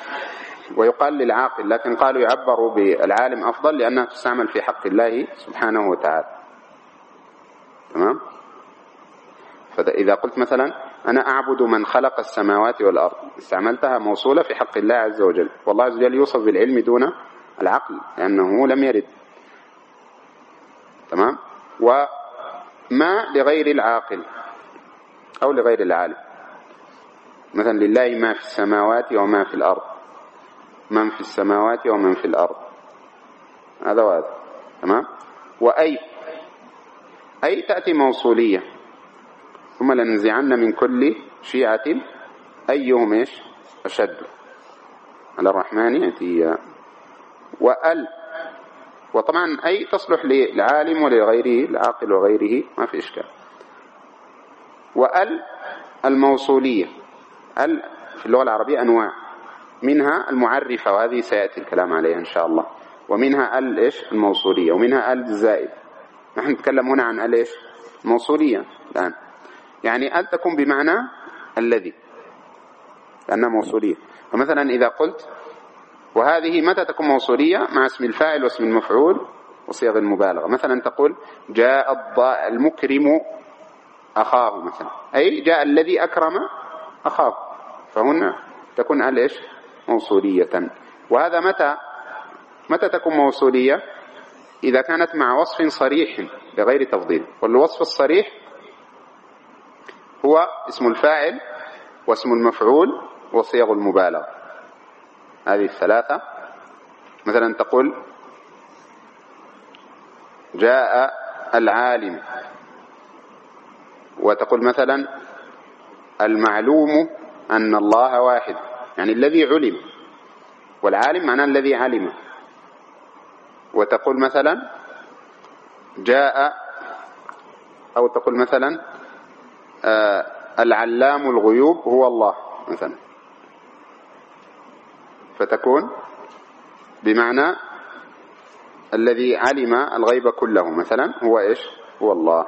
ويقال للعاقل لكن قالوا يعبروا بالعالم أفضل لأنها تستعمل في حق الله سبحانه وتعالى. تمام؟ فإذا قلت مثلا أنا أعبد من خلق السماوات والأرض استعملتها موصولة في حق الله عز وجل. والله عز وجل يوصف بالعلم دون العقل لأنه لم يرد. تمام؟ وما لغير العاقل أو لغير العالم. مثلا لله ما في السماوات وما في الأرض. من في السماوات ومن في الأرض. هذا وهذا. تمام؟ وأي أي تأتي موصولية. ثم لننزعن من كل شيعة أيهم إيش؟ أشد. على الرحمن يأتي وأل. وطبعا أي تصلح للعالم ولغيره العاقل وغيره ما في إشكال. وأل الموصولية. أل في اللغة العربية أنواع. منها المعرفة وهذه سيأتي الكلام عليها إن شاء الله. ومنها أل إيش؟ الموصولية. ومنها أل الزائد. نحن نتكلم هنا عن الإيش؟ موصولية الآن. يعني أن تكون بمعنى الذي لأنها موصولية. فمثلا إذا قلت وهذه متى تكون موصولية؟ مع اسم الفاعل واسم المفعول وصيغ المبالغة. مثلا تقول جاء المكرم أخاه مثلا. أي جاء الذي أكرم أخاه. فهنا تكون الإيش؟ موصولية. وهذا متى؟ متى تكون موصولية؟ إذا كانت مع وصف صريح بغير تفضيل. والوصف الصريح هو اسم الفاعل واسم المفعول وصيغ المبالغة. هذه الثلاثة. مثلا تقول جاء العالم. وتقول مثلا المعلوم أن الله واحد يعني الذي علم. والعالم معناه الذي علم. وتقول مثلا جاء أو تقول مثلا آه العلام الغيوب هو الله مثلا. فتكون بمعنى الذي علم الغيب كله مثلا هو إيش؟ هو الله.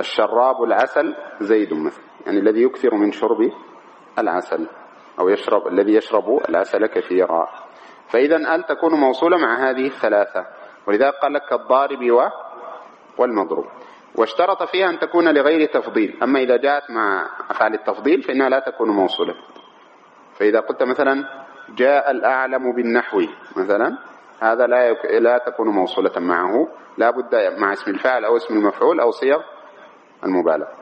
الشراب العسل زيد مثلا يعني الذي يكثر من شرب العسل أو يشرب الذي يشرب العسل كثيرا. فإذا ال تكون موصولة مع هذه الثلاثة. ولذلك قال لك الضارب والمضروب. واشترط فيها أن تكون لغير تفضيل. أما إذا جاءت مع أفعال التفضيل فإنها لا تكون موصولة. فإذا قلت مثلا جاء الأعلم بالنحو مثلا هذا لا يك... لا تكون موصولة معه. لا بد مع اسم الفاعل أو اسم المفعول أو صيغ المبالغة.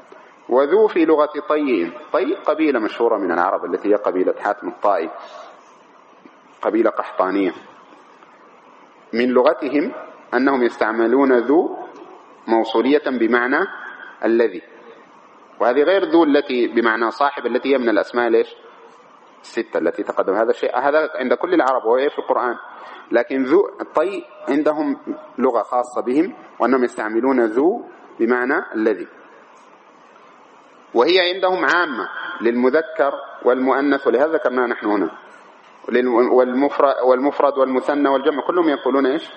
وذو في لغة طي طي قبيلة مشهورة من العرب التي هي قبيلة حاتم الطائي. قبيلة قحطانية. من لغتهم أنهم يستعملون ذو موصولية بمعنى الذي. وهذه غير ذو التي بمعنى صاحب التي هي من الأسماء ليش؟ الستة التي تقدم. هذا الشيء هذا عند كل العرب وهي في القرآن. لكن ذو الطي عندهم لغة خاصة بهم وأنهم يستعملون ذو بمعنى الذي. وهي عندهم عامة للمذكر والمؤنث ولهذا ذكرناها نحن هنا. والمفرد, والمفرد والمثنى والجمع كلهم يقولون إيش؟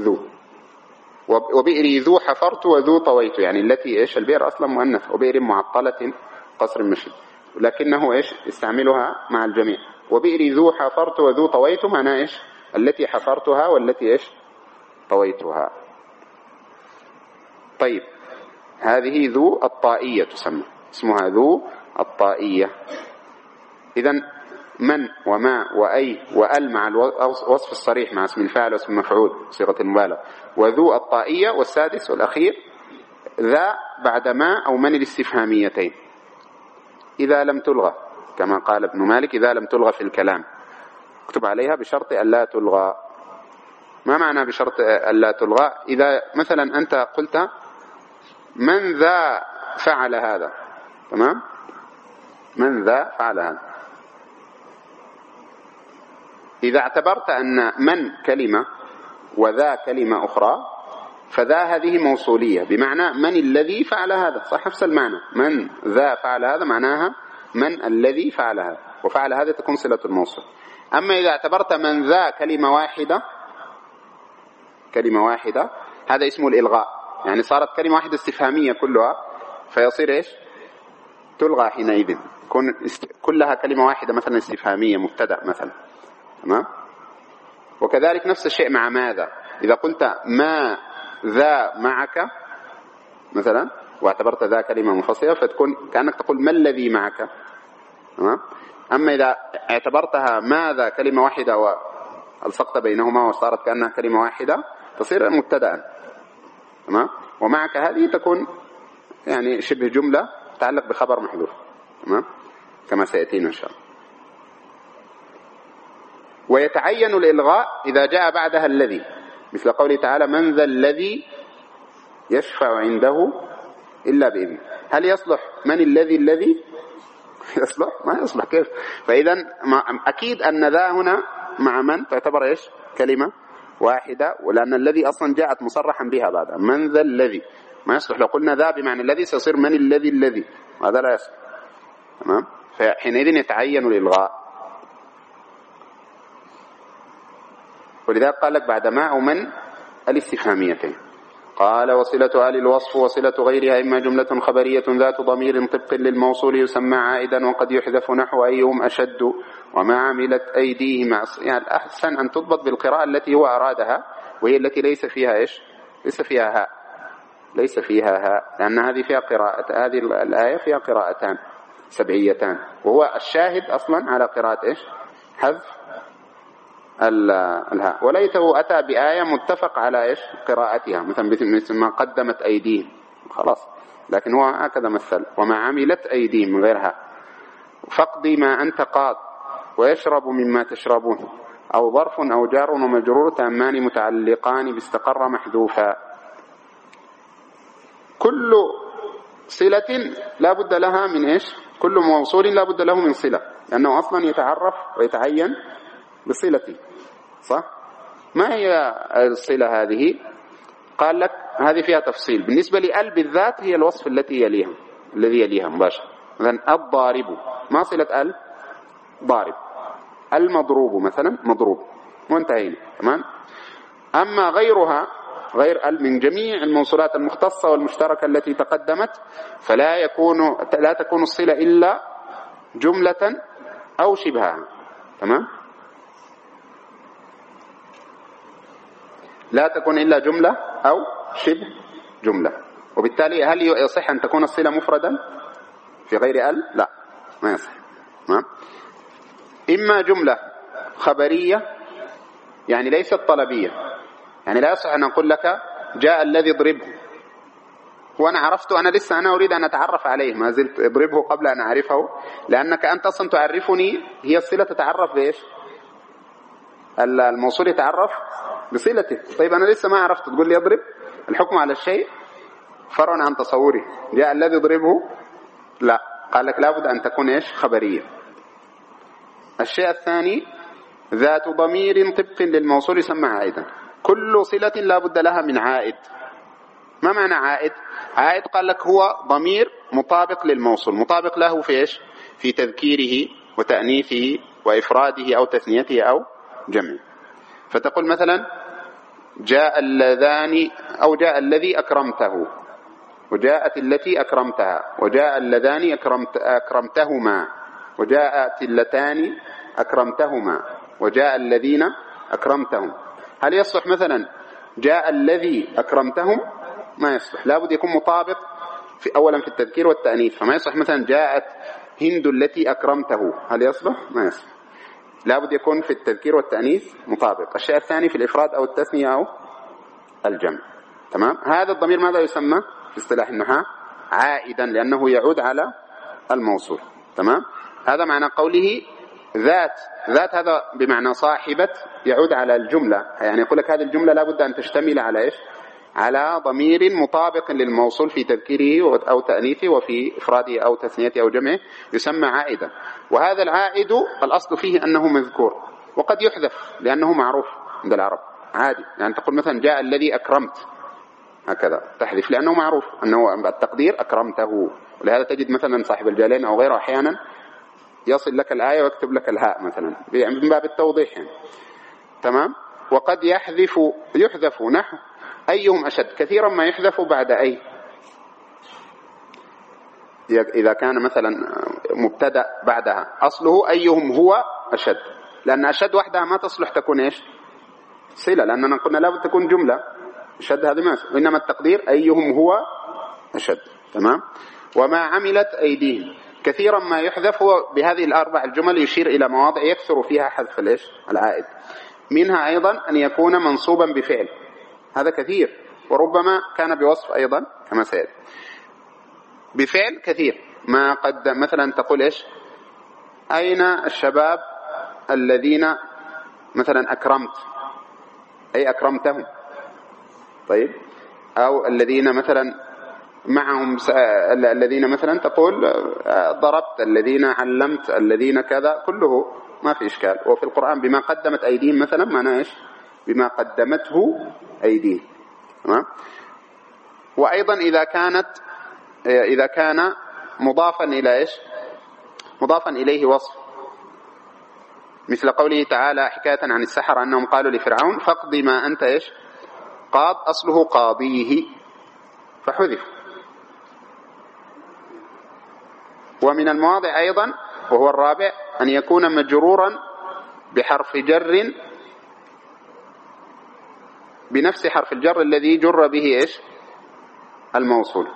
ذو. وبئري ذو حفرت وذو طويت. يعني التي إيش؟ البئر أصلا مؤنث وبئر معطلة قصر مشي لكنه إيش؟ استعملها مع الجميع. وبئري ذو حفرت وذو طويت معناه إيش؟ التي حفرتها والتي إيش؟ طويتها. طيب. هذه ذو الطائية تسمى. اسمها ذو الطائية. إذا من وما وأي وأل مع الوصف الصريح مع اسم الفاعل واسم المفعول صيغة المبالغة. وذو الطائية والسادس والأخير ذا بعد ما أو من الاستفهاميتين. إذا لم تلغى كما قال ابن مالك إذا لم تلغى في الكلام. اكتب عليها بشرط ألا تلغى. ما معنى بشرط ألا تلغى؟ إذا مثلا أنت قلت من ذا فعل هذا؟ تمام؟ من ذا فعل هذا. إذا اعتبرت أن من كلمة وذا كلمة أخرى فذا هذه موصولية. بمعنى من الذي فعل هذا؟ صح نفس المعنى. من ذا فعل هذا معناها من الذي فعل هذا وفعل هذا تكون صلة الموصول. أما إذا اعتبرت من ذا كلمة واحدة كلمة واحدة هذا اسمه الإلغاء. يعني صارت كلمة واحدة استفهامية كلها فيصير إيش؟ تلغى حينئذ. كلها كلمة واحدة مثلا استفهامية مبتدأ مثلا. تمام؟ وكذلك نفس الشيء مع ماذا؟ إذا قلت ما ذا معك مثلا واعتبرت ذا كلمة منفصلة فتكون كأنك تقول ما الذي معك تمام؟ أما إذا اعتبرتها ماذا كلمة واحدة والصقت بينهما وصارت كأنها كلمة واحدة تصير مبتدا تمام؟ ومعك هذه تكون يعني شبه جملة تتعلق بخبر محذوف تمام؟ كما سيأتينا إن شاء الله. ويتعين الإلغاء إذا جاء بعدها الذي. مثل قوله تعالى من ذا الذي يشفع عنده إلا بإذنه. هل يصلح؟ من الذي الذي (laughs) يصلح؟ ما يصلح كيف؟ فإذا أكيد أن ذا هنا مع من؟ تعتبر إيش؟ كلمة واحدة ولأن الذي أصلا جاءت مصرحا بها بعد من ذا الذي. ما يصلح. لو قلنا ذا بمعنى الذي سيصير من الذي الذي. هذا لا يصلح. تمام؟ فحينئذ يتعين الإلغاء ولذلك قال لك بعد ما أو من الاستفهاميتين. قال وصلة آل الوصف وصلة غيرها إما جملة خبرية ذات ضمير طبق للموصول يسمى عائدا وقد يحذف نحو أيهم أشد وما عملت أيديهم يعني الأحسن أن تضبط بالقراءة التي هو أرادها وهي التي ليس فيها إيش؟ ليس فيها هاء. ليس فيها هاء لأن هذه فيها قراءة هذه الآية فيها قراءتان سبعيتان. وهو الشاهد أصلا على قراءة إيش؟ حذف وليته أتى بآية متفق على إيش؟ قراءتها. مثلا مثل ما قدمت أيديهم. خلاص. لكن هو هكذا مثل. وما عملت أيديهم من غيرها. فاقضي ما أنت قاض. ويشرب مما تشربون. أو ظرف أو جار ومجرور تامان متعلقان باستقر محذوفا. كل صلة لا بد لها من إيش؟ كل موصول لا بد له من صلة. لأنه أصلا يتعرف ويتعين بصلته صح؟ ما هي الصلة هذه؟ قال لك هذه فيها تفصيل. بالنسبة لأل بالذات هي الوصف التي يليها الذي يليها مباشرة. مثلا الضارب ما صلة ال ضارب. المضروب مثلا مضروب. وانتهينا تمام؟ أما غيرها غير ال من جميع الموصولات المختصة والمشتركة التي تقدمت فلا يكون لا تكون الصلة إلا جملة أو شبهها تمام؟ لا تكون إلا جملة أو شبه جملة. وبالتالي هل يصح أن تكون الصلة مفردا في غير ال؟ لا ما يصح. تمام؟ إما جملة خبرية يعني ليست طلبية. يعني لا يصح أن أقول لك جاء الذي اضربه. وأنا عرفت أنا لسه أنا أريد أن أتعرف عليه ما زلت اضربه قبل أن أعرفه. لأنك أنت أصلا تعرفني هي الصلة تتعرف بإيش؟ الموصول يتعرف بصلته طيب أنا لسه ما عرفت. تقول لي اضرب. الحكم على الشيء فرع عن تصوري. جاء الذي يضربه لا. قال لك لابد أن تكون إيش؟ خبرية. الشيء الثاني ذات ضمير طبق للموصول يسمى عائدا. كل صلة لا بد لها من عائد. ما معنى عائد؟ عائد قال لك هو ضمير مطابق للموصول. مطابق له في إيش؟ في تذكيره وتأنيثه وإفراده أو تثنيته أو جمعه. فتقول مثلا جاء اللذان أو جاء الذي أكرمته وجاءت التي أكرمتها وجاء اللذان أكرمت أكرمتهما وجاءت اللتان أكرمتهما وجاء الذين أكرمتهم. هل يصلح مثلا جاء الذي أكرمتهم؟ ما يصلح. لابد يكون مطابق في أولا في التذكير والتأنيث. فما يصلح مثلا جاءت هند التي أكرمته. هل يصلح؟ ما يصلح. لابد يكون في التذكير والتأنيث مطابق. الشيء الثاني في الإفراد أو التثنية أو الجمع. تمام؟ هذا الضمير ماذا يسمى؟ في اصطلاح النحاة عائدا لأنه يعود على الموصول. تمام؟ هذا معنى قوله ذات. ذات هذا بمعنى صاحبة يعود على الجملة. يعني يقول لك هذه الجملة لابد أن تشتمل على إيش؟ على ضمير مطابق للموصول في تذكيره أو تأنيثه وفي إفراده أو تثنيته أو جمعه يسمى عائدا. وهذا العائد الأصل فيه أنه مذكور وقد يحذف لأنه معروف عند العرب. عادي يعني تقول مثلا جاء الذي أكرمت هكذا. تحذف لأنه معروف أنه التقدير أكرمته. ولهذا تجد مثلا صاحب الجالين أو غيره أحيانا يصل لك الآية ويكتب لك الهاء مثلا من باب التوضيح يعني. تمام؟ وقد يحذف يحذف نحو أيهم أشد؟ كثيرا ما يحذف بعد أي. إذا كان مثلا مبتدأ بعدها. أصله أيهم هو أشد. لأن أشد وحدها ما تصلح تكون إيش؟ صلة. لأننا قلنا لابد تكون جملة. أشد هذا ما وإنما التقدير أيهم هو أشد. تمام؟ وما عملت أيديهم. كثيرا ما يحذف هو بهذه الأربع الجمل يشير إلى مواضع يكثر فيها حذف الإيش؟ العائد. منها أيضا أن يكون منصوبا بفعل. هذا كثير. وربما كان بوصف أيضا كما سيأتي. بفعل كثير. ما قد مثلا تقول إيش؟ أين الشباب الذين مثلا أكرمت؟ أي أكرمتهم؟ طيب. أو الذين مثلا معهم الذين مثلا تقول ضربت الذين علمت الذين كذا كله ما في إشكال. وفي القرآن بما قدمت أيديهم مثلا معناه إيش؟ بما قدمته أيديهم تمام؟ وأيضا إذا كانت إذا كان مضافا إلى إيش؟ مضافا إليه وصف. مثل قوله تعالى حكاية عن السحر أنهم قالوا لفرعون فاقض ما أنت إيش؟ قاض أصله قاضيه. فحذف. ومن المواضع أيضا وهو الرابع أن يكون مجرورا بحرف جر بنفس حرف الجر الذي جر به إيش؟ الموصول.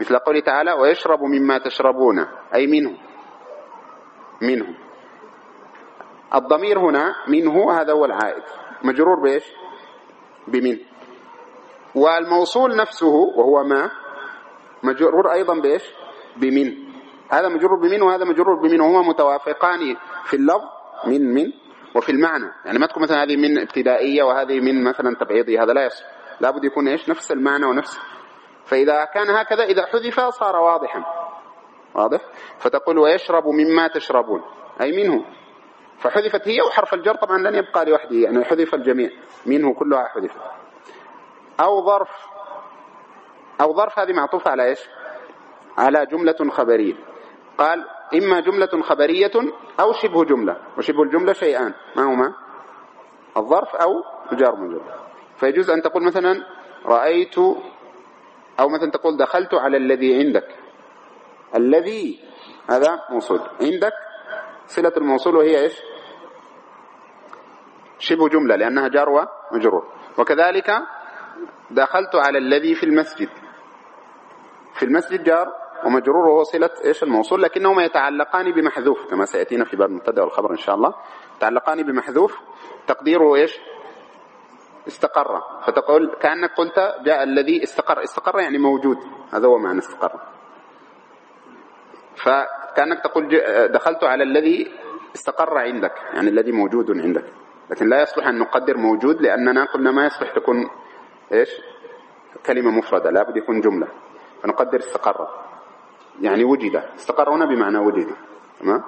مثل قوله تعالى ويشرب مما تشربون أي منه. منه. الضمير هنا منه هذا هو العائد. مجرور بإيش؟ بمن. والموصول نفسه وهو ما؟ مجرور أيضا بإيش؟ بمن. هذا مجرور بمن وهذا مجرور بمن وهما متوافقان في اللفظ من من. وفي المعنى. يعني ما تكون مثلا هذه من ابتدائية وهذه من مثلا تبعيضية هذا لا يصح. لابد يكون إيش؟ نفس المعنى ونفس. فإذا كان هكذا إذا حذف صار واضحا. واضح؟ فتقول ويشرب مما تشربون. أي منه. فحذفت هي وحرف الجر طبعا لن يبقى لوحده يعني حذف الجميع. منه كلها حذفت. أو ظرف. أو ظرف هذه معطوفة على إيش؟ على جملة خبرية. قال إما جملة خبرية أو شبه جملة وشبه الجملة شيئان. ما هما؟ الظرف أو جار مجرور فيجوز أن تقول مثلا رأيت أو مثلا تقول دخلت على الذي عندك. الذي هذا موصول. عندك صلة الموصول وهي إيش؟ شبه جملة لأنها جار ومجرور. وكذلك دخلت على الذي في المسجد. في المسجد جار ومجرور وهو صلة إيش الموصول؟ لكنهما يتعلقان بمحذوف كما سيأتينا في باب المبتدأ والخبر إن شاء الله. يتعلقان بمحذوف تقديره إيش؟ استقر. فتقول كأنك قلت جاء الذي استقر. استقر يعني موجود. هذا هو معنى استقر. فكأنك تقول دخلت على الذي استقر عندك يعني الذي موجود عندك. لكن لا يصلح أن نقدر موجود لأننا قلنا ما يصلح تكون إيش؟ كلمة مفردة لابد يكون جملة. فنقدر استقر. يعني وجد استقر هنا بمعنى وجد تمام؟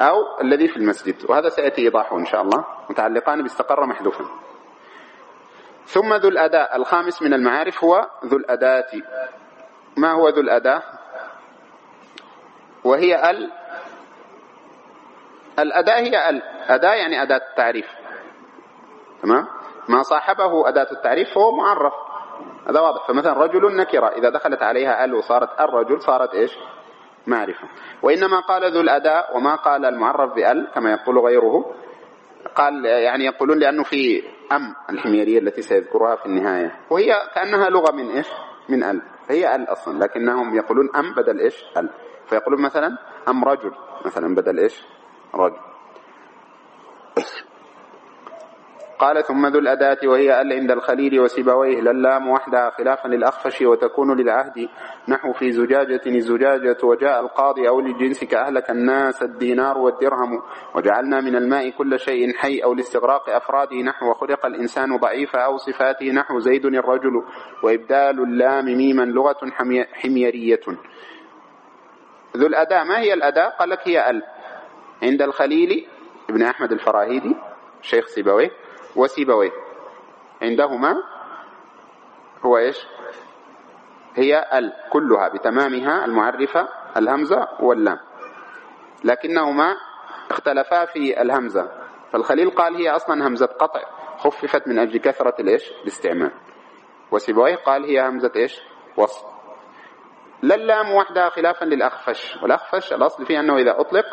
أو الذي في المسجد وهذا سيأتي إيضاحه إن شاء الله متعلقان باستقر محذوفا. ثم ذو الأداء الخامس من المعارف هو ذو الأداة. ما هو ذو الأداة؟ وهي ال الأداة هي ال أداة يعني أداة التعريف تمام؟ ما صاحبه أداة التعريف فهو معرف. هذا واضح. فمثلا رجل نكرة إذا دخلت عليها ال وصارت الرجل صارت إيش؟ معرفة. وإنما قال ذو الأداء وما قال المعرف بأل كما يقول غيره. قال يعني يقولون لأنه في أم الحميرية التي سيذكرها في النهاية. وهي كأنها لغة من إيش؟ من أل. فهي أل أصلا لكنهم يقولون أم بدل إيش؟ أل. فيقولون مثلا أم رجل مثلا بدل إيش؟ رجل. قال ثم ذو الأداة وهي أل عند الخليل وسبويه للام وحدها خلافا للأخفش وتكون للعهد نحو في زجاجة الزجاجة وجاء القاضي أو للجنس كأهلك الناس الدينار والدرهم وجعلنا من الماء كل شيء حي أو لاستغراق أفراده نحو وخلق الإنسان ضعيفا أو صفاته نحو زيد الرجل وإبدال اللام ميما لغة حميرية. ذو الأداة ما هي الأداة؟ قال لك هي أل. عند الخليل ابن أحمد الفراهيدي شيخ سيبويه وسيبويه. عندهما هو إيش؟ هي ال كلها بتمامها المعرفة الهمزة واللام. لكنهما اختلفا في الهمزة. فالخليل قال هي أصلا همزة قطع خففت من أجل كثرة الإيش؟ الاستعمال. وسيبويه قال هي همزة إيش؟ وصل لا اللام وحدها خلافا للأخفش. والأخفش الأصل فيه أنه إذا أطلق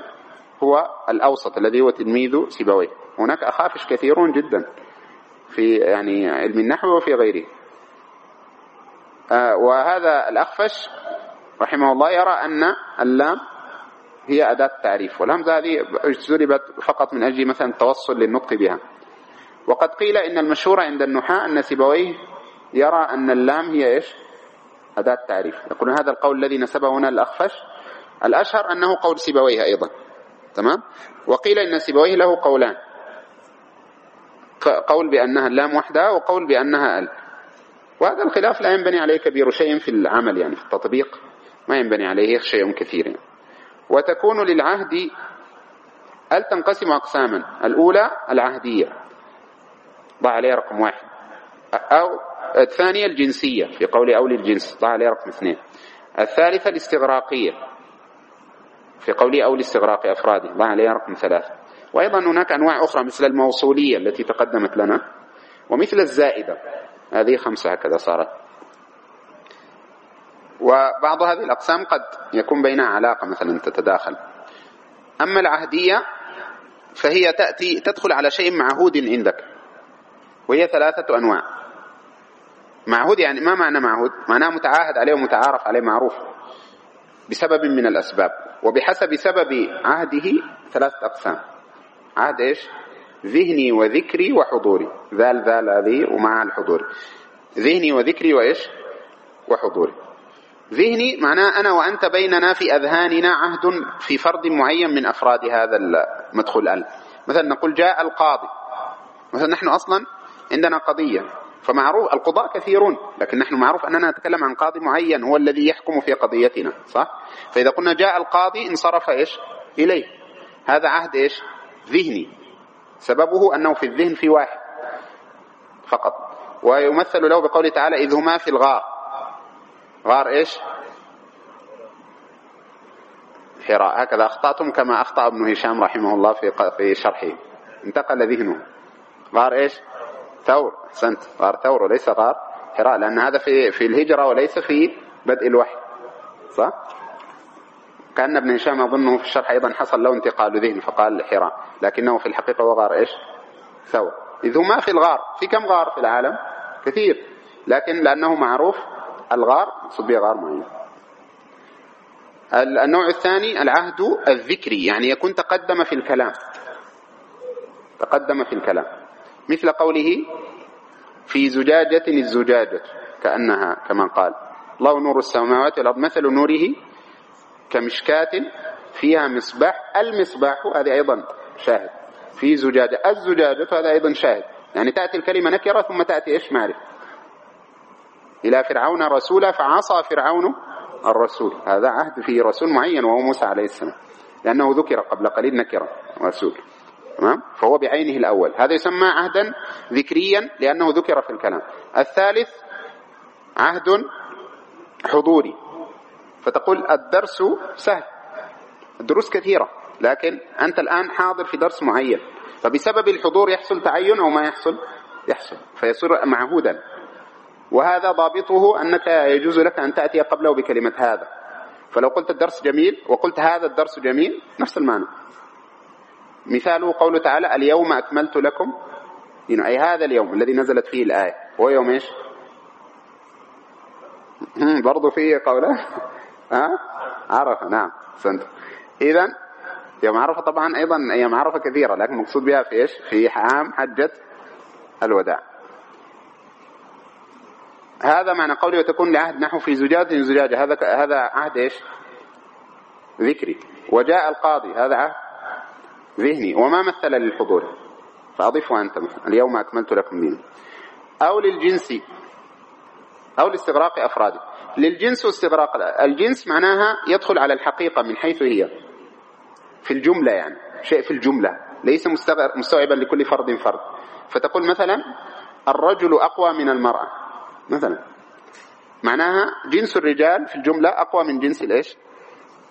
هو الأوسط الذي هو تلميذ سيبويه. هناك أخافش كثيرون جدا في يعني علم النحو وفي غيره. آه وهذا الأخفش رحمه الله يرى أن اللام هي أداة تعريف والهمزة هذه جذبت فقط من أجل مثلا التوصل للنطق بها. وقد قيل إن المشهور عند النحاة أن سيبويه يرى أن اللام هي إيش؟ أداة تعريف يقول هذا القول الذي نسبه هنا الأخفش الأشهر أنه قول سيبويه أيضا تمام؟ وقيل إن سيبويه له قولان. قول بأنها اللام وحدها وقول بأنها ال. وهذا الخلاف لا ينبني عليه كبير شيء في العمل يعني في التطبيق. ما ينبني عليه شيء كثير. يعني. وتكون للعهد ال تنقسم أقساما؟ الأولى العهدية. ضع عليها رقم واحد. أو الثانية الجنسية في قول أولي الجنس ضع عليها رقم اثنين. الثالثة الاستغراقية في قول أولي استغراق أفراده ضع عليها رقم ثلاثة. وأيضا هناك أنواع أخرى مثل الموصولية التي تقدمت لنا ومثل الزائدة. هذه خمسة هكذا صارت. وبعض هذه الأقسام قد يكون بينها علاقة مثلا تتداخل. أما العهدية فهي تأتي تدخل على شيء معهود عندك وهي ثلاثة أنواع. معهود يعني ما معنى معهود معناه متعاهد عليه ومتعارف عليه معروف بسبب من الأسباب وبحسب سبب عهده ثلاثة أقسام. عهد إيش ذهني وذكري وحضوري. ذال ذال هذه ومع الحضور. ذهني وذكري وإيش؟ وحضوري. ذهني معناه أنا وأنت بيننا في أذهاننا عهد في فرد معين من أفراد هذا المدخول ال. مثلا نقول جاء القاضي. مثلا نحن أصلا عندنا قضية. فمعروف القضاء كثيرون لكن نحن معروف أننا نتكلم عن قاضي معين هو الذي يحكم في قضيتنا صح؟ فإذا قلنا جاء القاضي انصرف إيش؟ إليه. هذا عهد إيش؟ ذهني. سببه أنه في الذهن في واحد فقط. ويمثل له بقوله تعالى إذ هما في الغار. غار إيش؟ حراء. هكذا أخطأتم كما أخطأ ابن هشام رحمه الله في في شرحه. انتقل ذهنه غار إيش؟ ثور. أحسنت. غار ثور وليس غار حراء لأن هذا في في الهجرة وليس في بدء الوحي. صح؟ كأن ابن هشام أظنه في الشرح أيضا حصل له انتقال ذهن فقال حراء لكنه في الحقيقة هو غار إيش؟ ثور إذ هو ما في الغار. في كم غار في العالم؟ كثير. لكن لأنه معروف الغار مقصود به غار معين. النوع الثاني العهد الذكري يعني يكون تقدم في الكلام. تقدم في الكلام. مثل قوله في زجاجة الزجاجة كأنها كما قال الله نور السماوات والأرض. مثل نوره كمشكاة فيها مصباح. المصباح هذه أيضا شاهد. في زجاجة. الزجاجة هذا أيضا شاهد. يعني تأتي الكلمة نكرة ثم تأتي إيش؟ معرفة إلى فرعون رسولا فعصى فرعون الرسول. هذا عهد فيه رسول معين وهو موسى عليه السلام. لأنه ذكر قبل قليل نكرة رسول تمام؟ فهو بعينه الأول. هذا يسمى عهدا ذكريا لأنه ذكر في الكلام. الثالث عهد حضوري. فتقول الدرس سهل الدروس كثيرة لكن أنت الآن حاضر في درس معين فبسبب الحضور يحصل تعين أو ما يحصل؟ يحصل فيصير معهودا. وهذا ضابطه أنك يجوز لك أن تأتي قبله بكلمة هذا. فلو قلت الدرس جميل وقلت هذا الدرس جميل نفس المعنى. مثاله قوله تعالى اليوم أكملت لكم أي هذا اليوم الذي نزلت فيه الآية. هو يوم إيش؟ (laughs) برضو فيه قوله. ها؟ عرفة نعم سنت إذا يوم عرفة طبعا أيضا أيام عرفة كثيرة لكن مقصود بها في إيش؟ في عام حجة الوداع. هذا معنى قولي وتكون لعهد نحو في زجاجة زجاجة هذا هذا عهد إيش؟ ذكري. وجاء القاضي هذا عهد ذهني. وما مثل للحضور؟ فأضيفه أنت مثلا. اليوم أكملت لكم دين أو للجنس أو لاستغراق أفراده للجنس واستغراق الجنس معناها يدخل على الحقيقة من حيث هي. في الجملة يعني شيء في الجملة ليس مستوعبا لكل فرد فرد. فتقول مثلا الرجل أقوى من المرأة مثلا. معناها جنس الرجال في الجملة أقوى من جنس الإيش؟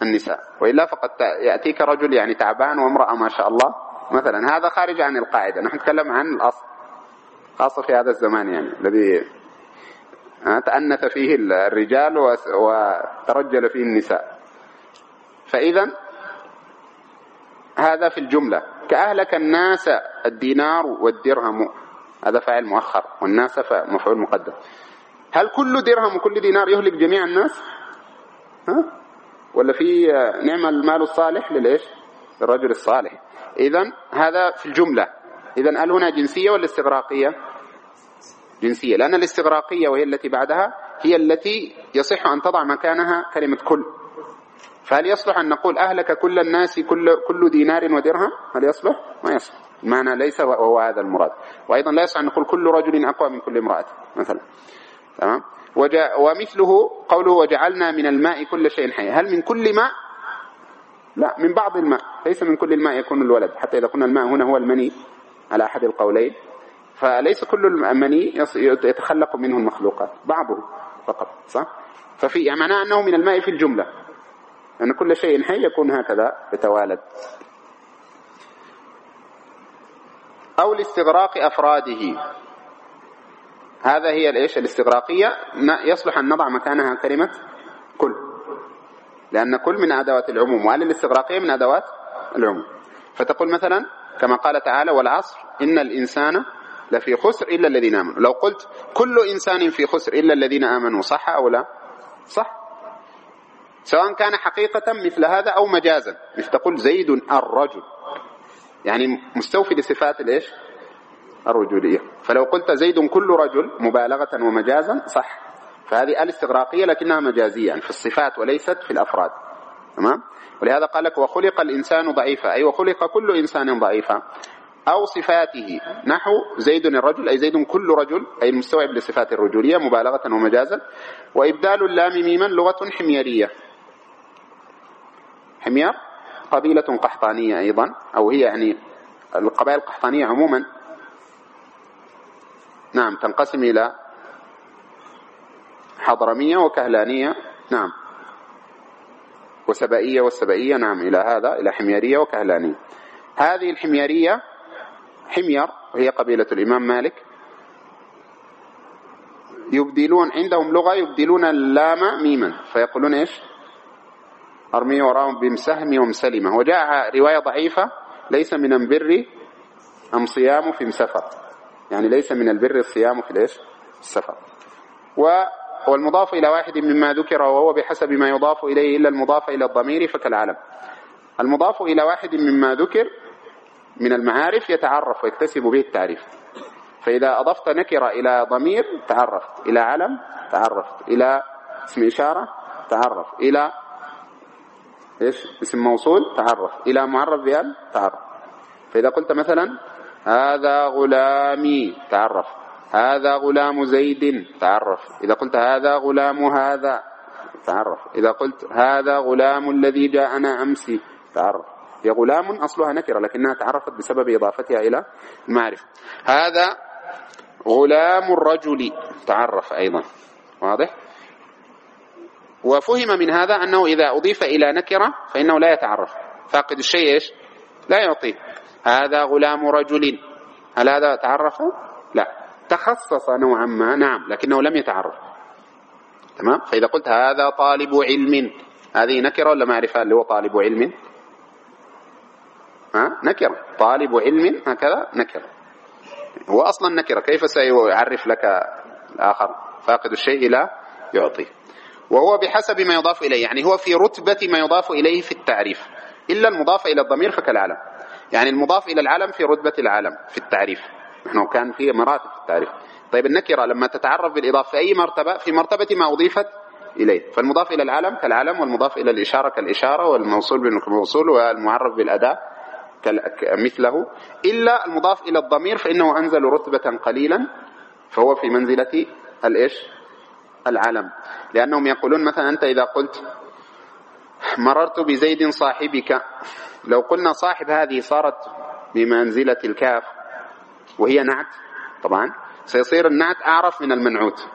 النساء. وإلا فقد يأتيك رجل يعني تعبان وامرأة ما شاء الله مثلا. هذا خارج عن القاعدة. نحن نتكلم عن الأصل. خاصة في هذا الزمان يعني الذي تأنث فيه الرجال وترجل فيه النساء. فإذا هذا في الجملة. كأهلك الناس الدينار والدرهم. هذا فاعل مؤخر. والناس مفعول مقدم. هل كل درهم وكل دينار يهلك جميع الناس؟ ها؟ ولا في نعم المال الصالح للإيش؟ للرجل الصالح. إذا هذا في الجملة. إذا هل هنا جنسية ولا استغراقية؟ جنسية لأن الاستغراقية وهي التي بعدها هي التي يصح أن تضع مكانها كلمة كل. فهل يصلح أن نقول أهلك كل الناس كل, كل دينار ودرهم؟ هل يصلح؟ ما يصلح. المعنى ليس وهو هذا المراد. وأيضا لا يصح أن نقول كل رجل أقوى من كل امرأة مثلا. تمام؟ ومثله قوله وجعلنا من الماء كل شيء حي هل من كل ماء؟ لا من بعض الماء. ليس من كل الماء يكون الولد حتى إذا قلنا الماء هنا هو المني على أحد القولين. فليس كل المني يتخلق منه المخلوقات. بعضه فقط صح؟ ففي يعني معناه أنه من الماء في الجملة. أن كل شيء حي يكون هكذا يتوالد أو لاستغراق أفراده. هذا هي الإيش؟ الاستغراقية. يصلح أن نضع مكانها كلمة كل. لأن كل من أدوات العموم وهل الاستغراقية من أدوات العموم؟ فتقول مثلا كما قال تعالى والعصر إن الإنسان لفي خسر إلا الذين آمنوا. لو قلت كل إنسان في خسر إلا الذين آمنوا صح أو لا؟ صح. سواء كان حقيقة مثل هذا أو مجازا. مثل تقول زيد الرجل. يعني مستوفي لصفات الإيش؟ الرجولية. فلو قلت زيد كل رجل مبالغة ومجازا صح. فهذه الاستغراقية لكنها مجازية يعني في الصفات وليست في الأفراد. تمام؟ ولهذا قال لك وخلق الإنسان ضعيفا. أي وخلق كل إنسان ضعيفا. أو صفاته. نحو زيد الرجل أي زيد كل رجل أي المستوعب لصفات الرجولية مبالغة ومجازا. وإبدال اللام ميما لغة حميرية. حمير قبيلة قحطانية أيضا أو هي يعني القبائل القحطانية عموما. نعم تنقسم إلى حضرمية وكهلانية. نعم. وسبائية والسبائية نعم إلى هذا إلى حميرية وكهلانية. هذه الحميرية حمير وهي قبيلة الإمام مالك. يبدلون عندهم لغة يبدلون اللام ميما فيقولون إيش؟ أرمي وراهم بمسهم يوم سلمة. وجاء رواية ضعيفة ليس من البر أم صيام في مسفر يعني ليس من البر الصيام في الإيش؟ السفر. والمضاف إلى واحد مما ذكر وهو بحسب ما يضاف إليه إلا المضاف إلى الضمير فكالعلم. المضاف إلى واحد مما ذكر من المعارف يتعرف ويكتسب به التعريف. فإذا أضفت نكرة إلى ضمير تعرفت. إلى علم تعرفت. إلى اسم إشارة تعرف. إلى إيش؟ اسم موصول تعرف. إلى معرف بأل تعرف. فإذا قلت مثلا هذا غلامي تعرف. هذا غلام زيد تعرف. إذا قلت هذا غلام هذا تعرف. إذا قلت هذا غلام الذي جاءنا أمس تعرف. هي غلام أصلها نكرة لكنها تعرفت بسبب إضافتها إلى المعرفة. هذا غلام الرجل. تعرف أيضا. واضح؟ وفهم من هذا أنه إذا أضيف إلى نكرة فإنه لا يتعرف. فاقد الشيء إيش؟ لا يعطيه. هذا غلام رجل. هل هذا تعرف؟ لا. تخصص نوعا ما نعم لكنه لم يتعرف. تمام؟ فإذا قلت هذا طالب علم. هذه نكرة ولا معرفة؟ اللي هو طالب علم. نكرة. طالب علم هكذا نكرة. هو أصلا نكرة. كيف سيعرف لك الآخر؟ فاقد الشيء لا يعطيه وهو بحسب ما يضاف إليه. يعني هو في رتبة ما يضاف إليه في التعريف. إلا المضاف إلى الضمير فكالعلم. يعني المضاف إلى العلم في رتبة العلم في التعريف. نحن كان في مراتب في التعريف. طيب النكرة لما تتعرف بالإضافة في أي مرتبة؟ في مرتبة ما أضيفت إليه. فالمضاف إلى العلم كالعلم والمضاف إلى الإشارة كالإشارة والموصول بالموصول والمعرف بالأداة مثله إلا المضاف إلى الضمير فإنه أنزل رتبة قليلا فهو في منزلة الإيش؟ العلم. لأنهم يقولون مثلا أنت إذا قلت مررت بزيد صاحبك لو قلنا صاحب هذه صارت بمنزلة الكاف وهي نعت طبعا سيصير النعت أعرف من المنعوت.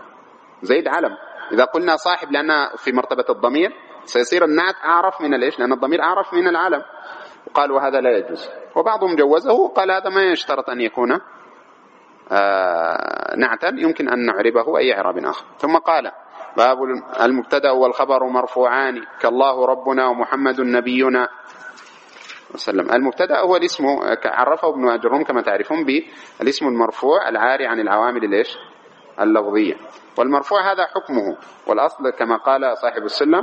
زيد علم. إذا قلنا صاحب لأنها في مرتبة الضمير سيصير النعت أعرف من الإيش؟ لأن الضمير أعرف من العلم. وقال وهذا لا يجوز. وبعضهم جوزه وقال هذا ما يشترط أن يكون آه نعتا يمكن أن نعربه أي إعراب آخر. ثم قال باب المبتدا والخبر مرفوعان كالله ربنا ومحمد نبينا. وسلم. المبتدا هو الاسم عرفه ابن أجرهم كما تعرفون بالاسم المرفوع العاري عن العوامل الايش اللفظية. والمرفوع هذا حكمه. والأصل كما قال صاحب السلم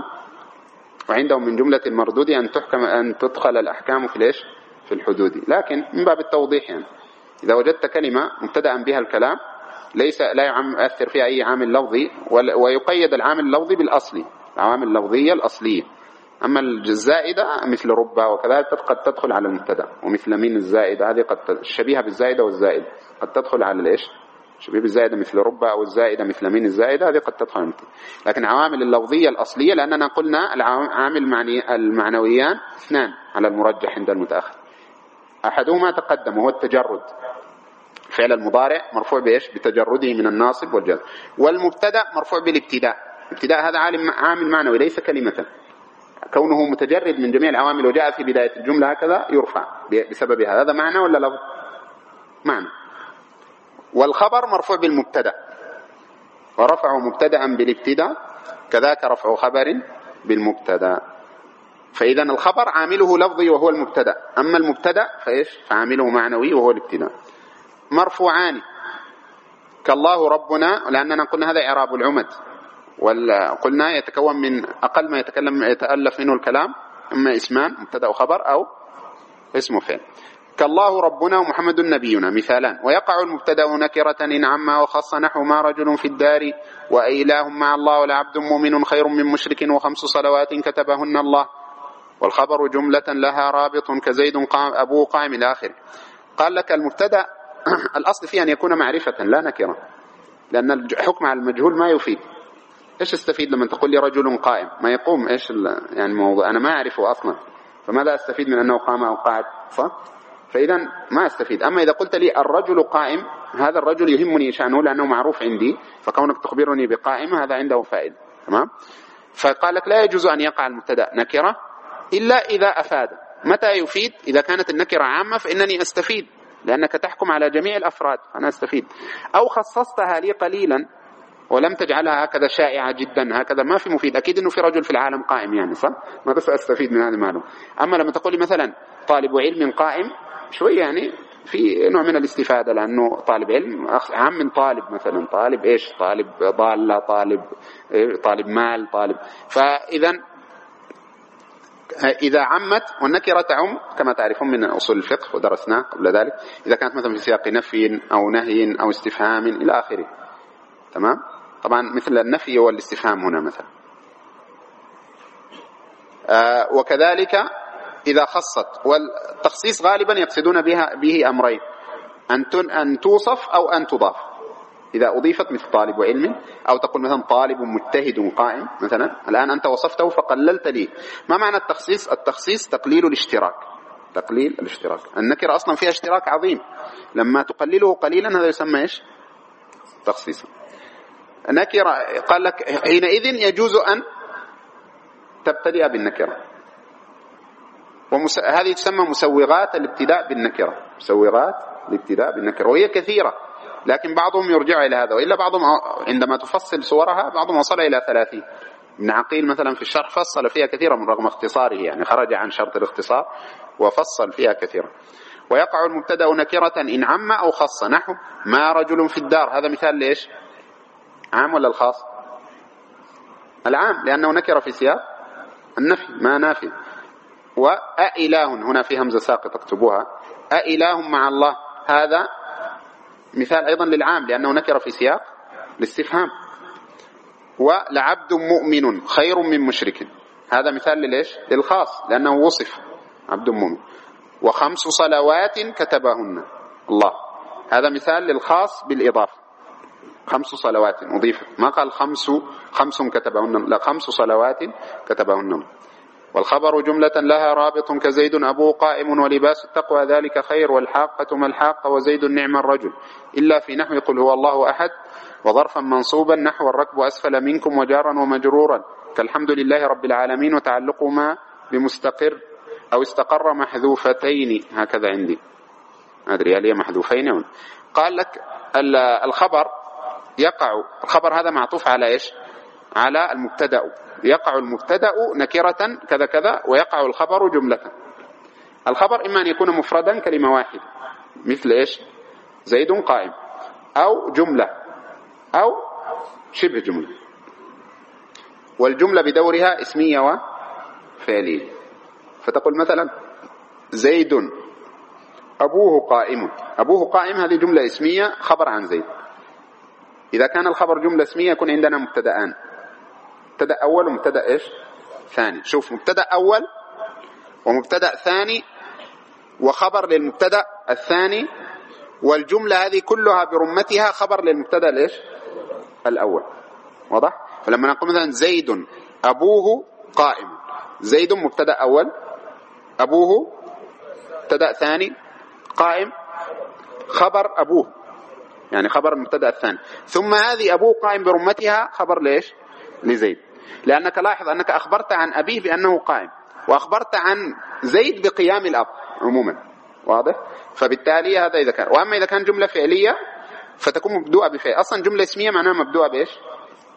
وعندهم من جملة المردود أن تحكم أن تدخل الأحكام في الايش في الحدود. لكن من باب التوضيح يعني. إذا وجدت كلمة مبتدأ بها الكلام ليس لا يؤثر فيها أي عامل لفظي ويقيد العامل اللفظي بالأصلي العوامل اللفظية الأصلية. أما الزائدة مثل ربا وكذا قد تدخل على المبتدأ ومثل من الزائدة هذه قد الشبيهة بالزائدة والزائد قد تدخل على الإيش شبيه بالزائدة مثل ربا أو الزائدة مثل من الزائدة هذه قد تدخل المبتدا لكن عوامل اللفظية الأصلية لأننا قلنا العامل المعنويان اثنان على المرجح عند المتأخر. أحدهما تقدم وهو التجرد. فعل المضارع مرفوع بإيش؟ بتجرده من الناصب والجزم. والمبتدأ مرفوع بالابتداء. ابتداء هذا عالم عامل معنوي ليس كلمة. كونه متجرد من جميع العوامل وجاء في بداية الجملة هكذا يرفع بسبب هذا. هذا معنى ولا لفظ؟ معنى. والخبر مرفوع بالمبتدا. ورفع مبتدا بالابتداء كذاك رفع خبر بالمبتدا. فإذا الخبر عامله لفظي وهو المبتدا. أما المبتدا فإيش؟ فعامله معنوي وهو الابتداء مرفوعان. كالله ربنا لأننا قلنا هذا إعراب العمد. وقلنا يتكون من أقل ما يتكلم يتألف منه الكلام إما اسمان مبتدا وخبر أو اسم فعل كالله ربنا ومحمد نبينا مثالان ويقع المبتدأ نكرة إن عما وخص نحو ما رجل في الدار وإله مع الله ولعبد مؤمن خير من مشرك وخمس صلوات كتبهن الله. والخبر جملة لها رابط كزيد قام أبوه قائم إلى آخره قال لك المبتدأ (clears throat) الأصل فيه أن يكون معرفة لا نكرة. لأن الحكم على المجهول ما يفيد. إيش استفيد لما تقول لي رجل قائم؟ ما يقوم. إيش يعني الموضوع أنا ما أعرفه أصلا. فماذا أستفيد من أنه قام أو قاعد صح؟ فإذا ما أستفيد. أما إذا قلت لي الرجل قائم هذا الرجل يهمني شأنه لأنه معروف عندي فكونك تخبرني بقائم هذا عنده فائده تمام؟ فقال لك لا يجوز أن يقع المبتدأ. نكرة؟ إلا إذا أفاد. متى يفيد؟ إذا كانت النكرة عامة فإنني أستفيد لأنك تحكم على جميع الأفراد أنا أستفيد. أو خصصتها لي قليلا ولم تجعلها هكذا شائعة جدا هكذا ما في مفيد. أكيد أنه في رجل في العالم قائم يعني صح؟ ما بس أستفيد من هذه المعلومة. أما لما تقولي مثلا طالب علم قائم شوي يعني في نوع من الاستفادة لأنه طالب علم عام من طالب مثلا طالب إيش؟ طالب ضالة طالب طالب مال طالب. فإذا إذا عمت والنكرة تعم كما تعرفون من أصول الفقه ودرسناه قبل ذلك إذا كانت مثلا في سياق نفي أو نهي أو استفهام إلى آخره. تمام؟ طبعا مثل النفي والاستفهام هنا مثلا. آه وكذلك إذا خصت. والتخصيص غالبا يقصدون بها به أمرين. أن أن توصف أو أن تضاف. إذا أضيفت مثل طالب علم أو تقول مثلا طالب مجتهد قائم مثلا الآن أنت وصفته فقللت لي. ما معنى التخصيص؟ التخصيص تقليل الاشتراك. تقليل الاشتراك. النكرة أصلا فيها اشتراك عظيم. لما تقلله قليلا هذا يسمى إيش؟ تخصيصا. نكرة. قال لك حينئذ يجوز أن تبتدئ بالنكرة. ومس... هذه تسمى مسوغات الابتداء بالنكرة. مسوغات الابتداء بالنكرة وهي كثيرة لكن بعضهم يرجع إلى هذا وإلا بعضهم عندما تفصل صورها بعضهم وصل إلى ثلاثين. ابن عقيل مثلا في الشرح فصل فيها كثيرا من رغم اختصاره يعني خرج عن شرط الاختصار وفصل فيها كثيرا. ويقع المبتدأ نكرة إن عم أو خص نحو ما رجل في الدار. هذا مثال ليش عام ولا الخاص؟ العام لأنه نكر في سياق النفي ما نافي. وأإله هنا في همزة ساقط اكتبوها. أإله مع الله. هذا مثال أيضا للعام لأنه نكر في سياق الاستفهام. ولعبد مؤمن خير من مشرك. هذا مثال لليش للخاص لأنه وصف عبد مؤمن. وخمس صلوات كتبهن الله. هذا مثال للخاص بالإضافة. خمس صلوات أضيفت ما قال خمس خمس كتبهن لا خمس صلوات كتبهن. والخبر جملة لها رابط كزيد أبوه قائم ولباس التقوى ذلك خير والحاقة ما الحاقة وزيد نعم الرجل. إلا في نحو قل هو الله أحد وظرفا منصوبا نحو الركب أسفل منكم وجارا ومجرورا. كالحمد لله رب العالمين وتعلقهما بمستقر أو استقر محذوفتين. هكذا عندي. أدري هل محذوفين قال لك الخبر يقع. الخبر هذا معطوف على إيش؟ على المبتدأ. يقع المبتدأ نكرة كذا كذا ويقع الخبر جملة. الخبر إما أن يكون مفردا كلمة واحدة مثل إيش؟ زيد قائم. أو جملة. أو شبه جملة. والجملة بدورها اسمية وفعلية. فتقول مثلا زيد. أبوه قائم. أبوه قائم هذه جملة اسمية خبر عن زيد. إذا كان الخبر جملة اسمية يكون عندنا مبتدأان. مبتدأ أول ومبتدأ إيش؟ ثاني. شوف مبتدأ أول ومبتدأ ثاني وخبر للمبتدأ الثاني والجملة هذه كلها برمتها خبر للمبتدأ الإيش؟ الأول. واضح؟ فلما نقول مثلا زيد أبوه قائم. زيد مبتدأ أول أبوه مبتدأ ثاني قائم خبر أبوه. يعني خبر المبتدأ الثاني. ثم هذه أبوه قائم برمتها خبر ليش لزيد. لأنك لاحظ أنك أخبرت عن أبيه بأنه قائم وأخبرت عن زيد بقيام الأب عموما واضح؟ فبالتالي هذا إذا كان وأما إذا كان جملة فعلية فتكون مبدوءة بفعل أصلا جملة اسمية معناها مبدوءة بإيش؟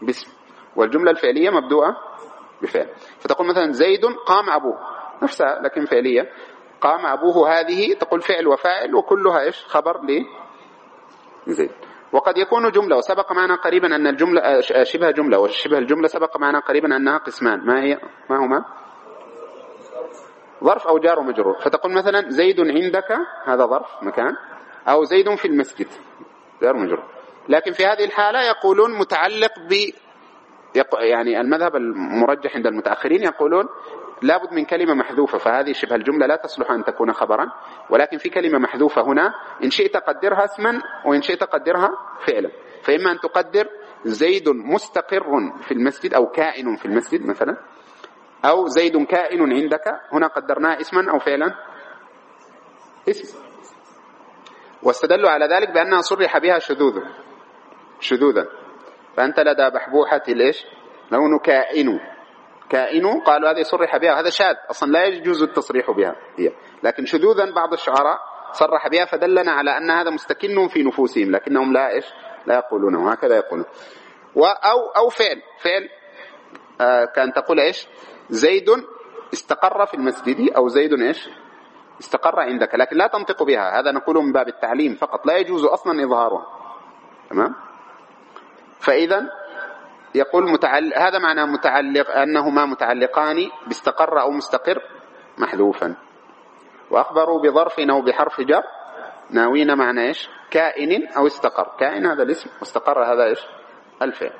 باسم والجملة الفعلية مبدوءة بفعل. فتقول مثلا زيد قام أبوه نفسها لكن فعلية قام أبوه هذه تقول فعل وفاعل وكلها إيش؟ خبر لزيد. وقد يكون جملة وسبق معنا قريبا أن الجملة آه، آه، شبه جملة وشبه الجملة سبق معنا قريبا أنها قسمان. ما هي؟ ما هما؟ ظرف أو جار ومجرور. فتقول مثلا زيد عندك هذا ظرف مكان أو زيد في المسجد جار ومجرور. لكن في هذه الحالة يقولون متعلق ب يعني المذهب المرجح عند المتأخرين يقولون لابد من كلمة محذوفة فهذه شبه الجملة لا تصلح أن تكون خبرا ولكن في كلمة محذوفة هنا إن شئت قدرها اسما وإن شئت قدرها فعلا. فإما أن تقدر زيد مستقر في المسجد أو كائن في المسجد مثلا أو زيد كائن عندك هنا قدرناه اسما أو فعلا. اسم. واستدلوا على ذلك بأنها صرح بها شذوذا. شذوذا. فأنت لدى بحبوحة الإيش لون كائن كائن قالوا هذه صرح بها هذا شاذ أصلا لا يجوز التصريح بها هي. لكن شذوذا بعض الشعراء صرح بها فدلنا على أن هذا مستكن في نفوسهم لكنهم لا إيش؟ لا يقولونه هكذا يقولون. أو أو فعل فعل آه كان تقول إيش؟ زيد استقر في المسجد أو زيد إيش؟ استقر عندك لكن لا تنطق بها هذا نقوله من باب التعليم فقط لا يجوز أصلا إظهارها تمام؟ فإذا يقول متعلق هذا معنى متعلق أنهما متعلقان باستقر أو مستقر محذوفا. وأخبروا بظرف أو بحرف جر ناوين معنى إيش؟ كائن أو استقر. كائن هذا الاسم واستقر هذا إيش؟ الفعل.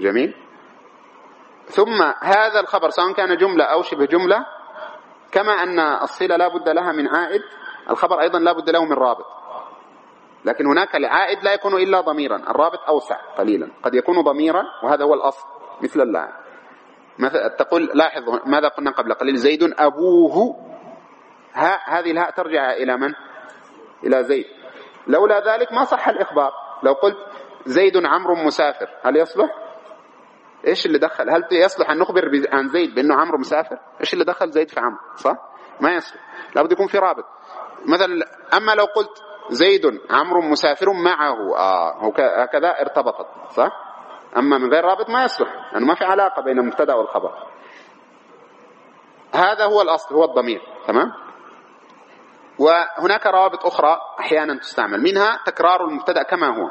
جميل؟ ثم هذا الخبر سواء كان جملة أو شبه جملة كما أن الصلة لا بد لها من عائد الخبر أيضا لا بد له من رابط. لكن هناك العائد لا يكون إلا ضميرا. الرابط أوسع قليلا. قد يكون ضميرا وهذا هو الأصل مثل اللاعب مثلا تقول لاحظ ماذا قلنا قبل قليل. زيد أبوه. ها هذه الهاء ترجع إلى من؟ إلى زيد. لولا ذلك ما صح الإخبار. لو قلت زيد عمرو مسافر هل يصلح؟ إيش اللي دخل؟ هل يصلح أن نخبر عن زيد بأنه عمرو مسافر؟ إيش اللي دخل؟ زيد في عمرو صح؟ ما يصلح. لابد يكون في رابط. مثلا أما لو قلت زيد عمرو مسافر معه. آه هكذا ارتبطت صح؟ أما من غير رابط ما يصلح لأنه يعني ما في علاقة بين المبتدأ والخبر. هذا هو الأصل هو الضمير تمام؟ وهناك روابط أخرى أحيانا تستعمل. منها تكرار المبتدأ كما هو.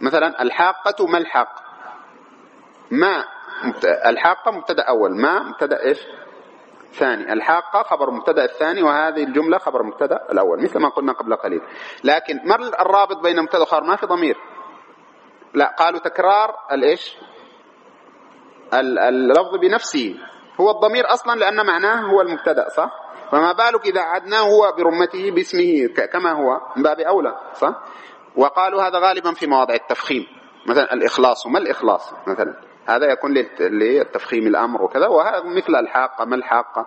مثلا الحاقة ما الحاق؟ ما الحاقة مبتدأ أول ما مبتدأ إيش؟ ثاني الحاقة خبر مبتدأ الثاني وهذه الجملة خبر مبتدأ الأول مثل ما قلنا قبل قليل. لكن ما الرابط بين مبتدأ وخبر ما في ضمير. لا قالوا تكرار الإيش؟ اللفظ بنفسه. هو الضمير أصلا لأن معناه هو المبتدأ صح؟ فما بالك إذا عدناه هو برمته باسمه كما هو من باب أولى صح؟ وقالوا هذا غالبا في مواضع التفخيم. مثلا الإخلاص ما الإخلاص؟ مثلا. هذا يكون للتفخيم الأمر وكذا وهذا مثل الحاقة. ما الحاقة؟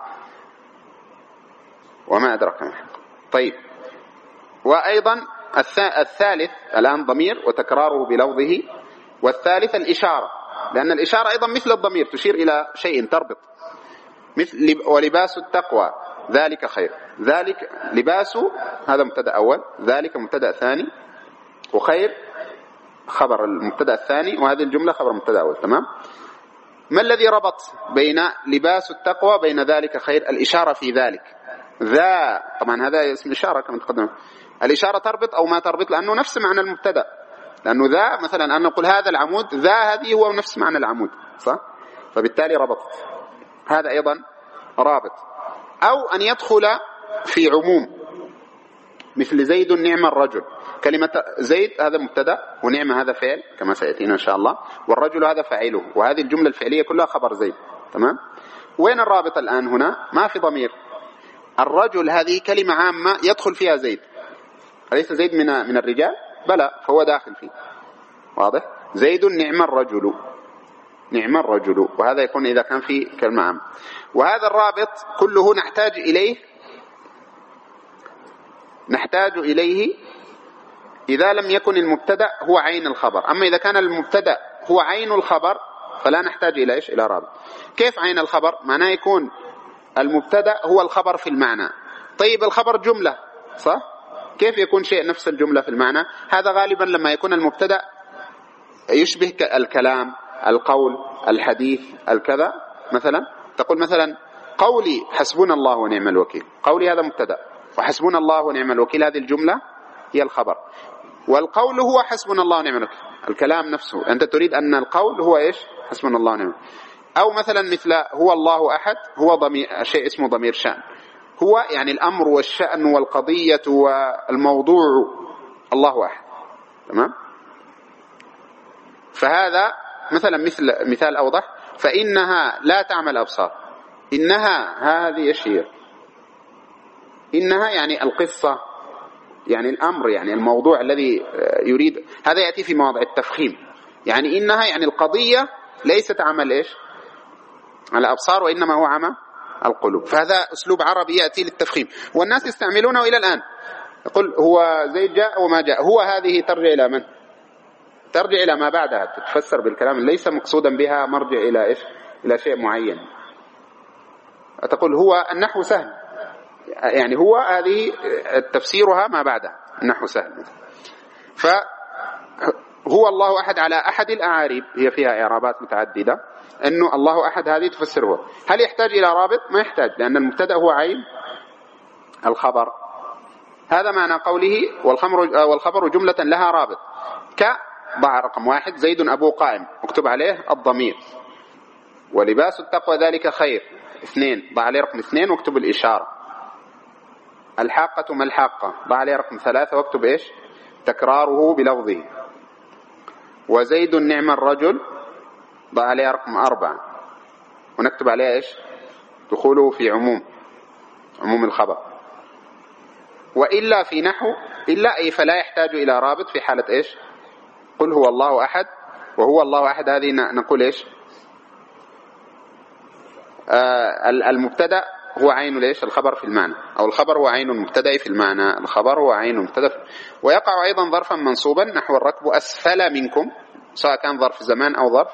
وما أدرك ما الحاقة. طيب. وأيضا الثالث الآن ضمير وتكراره بلفظه والثالث الإشارة لأن الإشارة أيضا مثل الضمير تشير إلى شيء تربط. مثل ولباس التقوى ذلك خير. ذلك لباس هذا مبتدأ أول ذلك مبتدأ ثاني وخير. خبر المبتدأ الثاني وهذه الجملة خبر مبتدا أول تمام؟ ما الذي ربط بين لباس التقوى بين ذلك خير؟ الإشارة في ذلك. ذا طبعا هذا اسم إشارة كما تقدم. الإشارة تربط أو ما تربط لأنه نفس معنى المبتدأ. لأنه ذا مثلا أن نقول هذا العمود ذا هذه هو نفس معنى العمود صح؟ فبالتالي ربطت هذا أيضا رابط. أو أن يدخل في عموم مثل زيد نعم الرجل. كلمة زيد هذا مبتدأ ونعمة هذا فعل كما سيأتينا إن شاء الله. والرجل هذا فاعله وهذه الجملة الفعلية كلها خبر زيد تمام؟ وين الرابط الآن هنا؟ ما في ضمير. الرجل هذه كلمة عامة يدخل فيها زيد. أليس زيد من من الرجال؟ بلى فهو داخل فيه. واضح؟ زيد نعم الرجل. نعم الرجل. وهذا يكون إذا كان في كلمة عامة. وهذا الرابط كله نحتاج إليه نحتاج إليه إذا لم يكن المبتدأ هو عين الخبر. أما إذا كان المبتدأ هو عين الخبر فلا نحتاج إلى إيش؟ إلى رابط. كيف عين الخبر؟ معناه يكون المبتدأ هو الخبر في المعنى. طيب الخبر جملة صح؟ كيف يكون شيء نفس الجملة في المعنى؟ هذا غالبا لما يكون المبتدأ يشبه الكلام القول الحديث الكذا. مثلا تقول مثلا قولي حسبنا الله ونعم الوكيل. قولي هذا مبتدأ. وحسبنا الله ونعم الوكيل هذه الجملة هي الخبر. والقول هو حسبنا الله ونعم الوكيل. الكلام نفسه. أنت تريد أن القول هو إيش؟ حسبنا الله ونعم أو مثلا مثل هو الله أحد هو ضمير شيء اسمه ضمير شأن. هو يعني الأمر والشأن والقضية والموضوع الله أحد. تمام؟ فهذا مثلا مثل مثال أوضح. فإنها لا تعمل أبصار. إنها هذه إيش هي؟ إنها يعني القصة يعني الأمر يعني الموضوع الذي آه، يريد هذا يأتي في مواضع التفخيم. يعني إنها يعني القضية ليست عمل إيش؟ على أبصار وإنما هو عمى القلوب. فهذا أسلوب عربي يأتي للتفخيم. والناس يستعملونه إلى الآن. يقول هو زيد جاء وما جاء. هو هذه ترجع إلى من؟ ترجع إلى ما بعدها. تتفسر بالكلام. ليس مقصودا بها مرجع إلى إيش؟ إلى شيء معين. تقول هو النحو سهل. يعني هو هذه تفسيرها ما بعدها النحو سهل. هو الله أحد على أحد الأعاريب. هي فيها إعرابات متعددة. أنه الله أحد هذه تفسره. هل يحتاج إلى رابط؟ ما يحتاج لأن المبتدأ هو عين الخبر. هذا معنى قوله والخمر والخبر جملة لها رابط. ك ضع رقم واحد زيد أبو قائم. اكتب عليه الضمير. ولباس التقوى ذلك خير. اثنين ضع عليه رقم اثنين واكتب الإشارة. الحاقة ما الحاقة؟ ضع عليه رقم ثلاثة واكتب إيش؟ تكراره بلفظه. وزيد نعم الرجل ضع عليه رقم أربعة. ونكتب عليها إيش؟ دخوله في عموم عموم الخبر. وإلا في نحو إلا أي فلا يحتاج إلى رابط في حالة إيش؟ قل هو الله أحد وهو الله أحد. هذه نقول إيش؟ آه المبتدأ هو عين ليش؟ الخبر في المعنى. أو الخبر هو عين المبتدا في المعنى. الخبر هو عين المبتدا ويقع أيضا ظرفا منصوبا نحو الركب أسفل منكم سواء كان ظرف زمان أو ظرف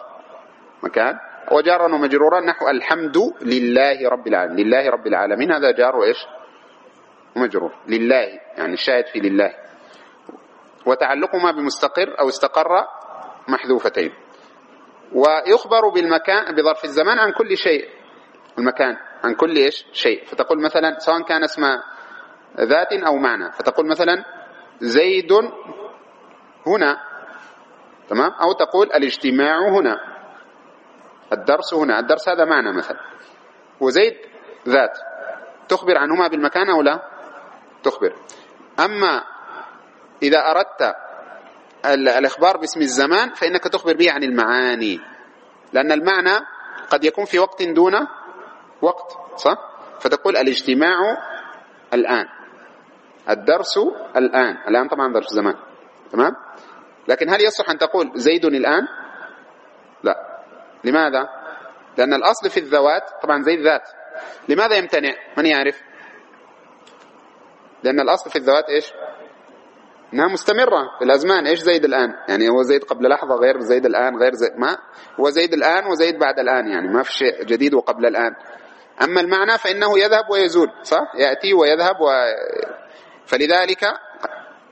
مكان. وجارا ومجرورا نحو الحمد لله رب العالمين. لله رب العالمين. هذا جار وإيش؟ ومجرور. لله. يعني الشاهد في لله. وتعلقهما بمستقر أو استقر محذوفتين. ويخبر بالمكان بظرف الزمان عن كل شيء. المكان. عن كل إيش؟ شيء. فتقول مثلا سواء كان اسم ذات أو معنى. فتقول مثلا زيد هنا. تمام؟ أو تقول الاجتماع هنا. الدرس هنا. الدرس هذا معنى مثلا. وزيد ذات. تخبر عنهما بالمكان أو لا؟ تخبر. أما إذا أردت الإخبار باسم الزمان فإنك تخبر به عن المعاني. لأن المعنى قد يكون في وقت دون وقت صح؟ فتقول الاجتماع الآن. الدرس الآن. الآن طبعا درس زمان. تمام؟ لكن هل يصح أن تقول زيد الآن؟ لا. لماذا؟ لأن الأصل في الذوات طبعا زيد ذات. لماذا يمتنع؟ من يعرف؟ لأن الأصل في الذوات إيش؟ إنها مستمرة في الأزمان. إيش زيد الآن؟ يعني هو زيد قبل لحظة غير زيد الآن غير زيد ما؟ هو زيد الآن وزيد بعد الآن يعني. ما في شيء جديد وقبل الآن. أما المعنى فإنه يذهب ويزول صح؟ يأتي ويذهب و... فلذلك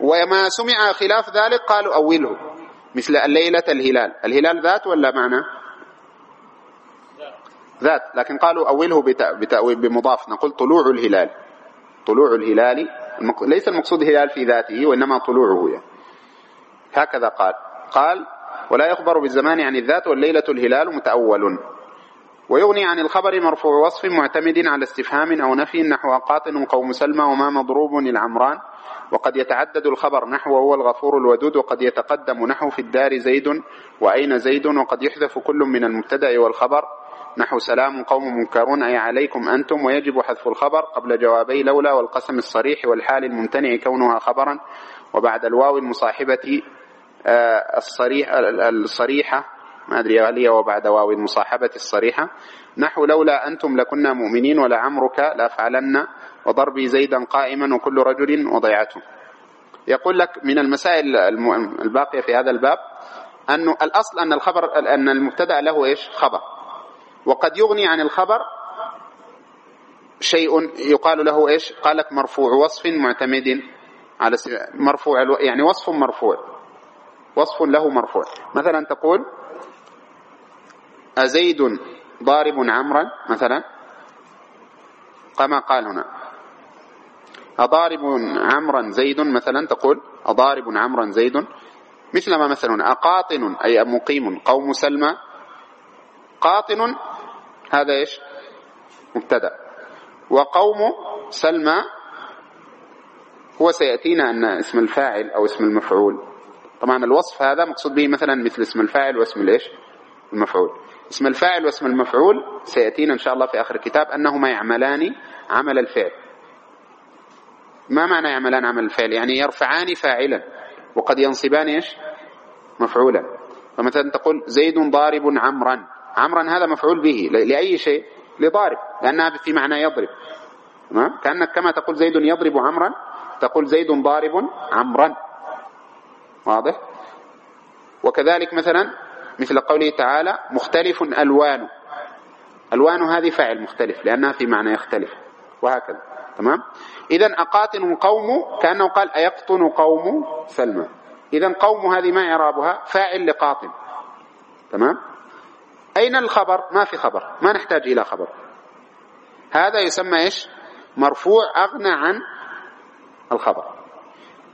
وما سمع خلاف ذلك قالوا أوله مثل الليلة الهلال. الهلال ذات ولا معنى؟ ذات لكن قالوا أوله بتأويل بمضاف. نقول طلوع الهلال. طلوع الهلال ليس المقصود هلال في ذاته وإنما طلوعه يعني. هكذا قال. قال ولا يخبر بالزمان عن الذات والليلة الهلال متأول. ويغني عن الخبر مرفوع وصف معتمد على استفهام أو نفي نحو قاطن قوم سلمى وما مضروب العمران وقد يتعدد الخبر نحو هو الغفور الودود وقد يتقدم نحو في الدار زيد وأين زيد وقد يحذف كل من المبتدأ والخبر. نحو سلام قوم منكرون أي عليكم أنتم؟ ويجب حذف الخبر قبل جوابي لولا والقسم الصريح والحال الممتنع كونها خبرا. وبعد الواو المصاحبة آه، الصريح الصريحة ما أدري هل هي وبعد واو المصاحبة الصريحة. نحو لولا أنتم لكنا مؤمنين ولعمرك لأفعلن وضربي زيدا قائما وكل رجل وضيعته. يقول لك من المسائل الباقية في هذا الباب أنه الأصل أن الخبر أن المبتدأ له إيش؟ خبر. وقد يغني عن الخبر شيء يقال له إيش؟ قال لك مرفوع وصف معتمد على مرفوع يعني وصف مرفوع. وصف له مرفوع. مثلا تقول أزيد ضارب عمرا مثلا؟ كما قال هنا. أضارب عمرا زيد مثلا تقول أضارب عمرا زيد. مثل ما مثلا أقاطن أي مقيم قوم سلمى. قاطن هذا إيش؟ مبتدأ. وقوم سلمى هو سيأتينا أن اسم الفاعل أو اسم المفعول. طبعا الوصف هذا مقصود به مثلا مثل اسم الفاعل واسم الإيش؟ المفعول. اسم الفاعل واسم المفعول سيأتينا إن شاء الله في آخر الكتاب أنهما يعملان عمل الفعل. ما معنى يعملان عمل الفعل؟ يعني يرفعان فاعلا وقد ينصبان إيش؟ مفعولا. فمثلا تقول زيد ضارب عمرا. عمرا هذا مفعول به لأي شيء؟ لضارب لأنها في معنى يضرب. كأنك كما تقول زيد يضرب عمرا تقول زيد ضارب عمرا. واضح؟ وكذلك مثلا مثل قوله تعالى مختلف ألوان ألوان هذه فاعل مختلف لأنها في معنى يختلف. وهكذا. تمام؟ إذا أقاتن قوم كأنه قال أيقطن قوم سلمى. إذا قوم هذه ما إعرابها؟ فاعل لقاطن تمام؟ أين الخبر؟ ما في خبر. ما نحتاج إلى خبر. هذا يسمى إيش؟ مرفوع أغنى عن الخبر.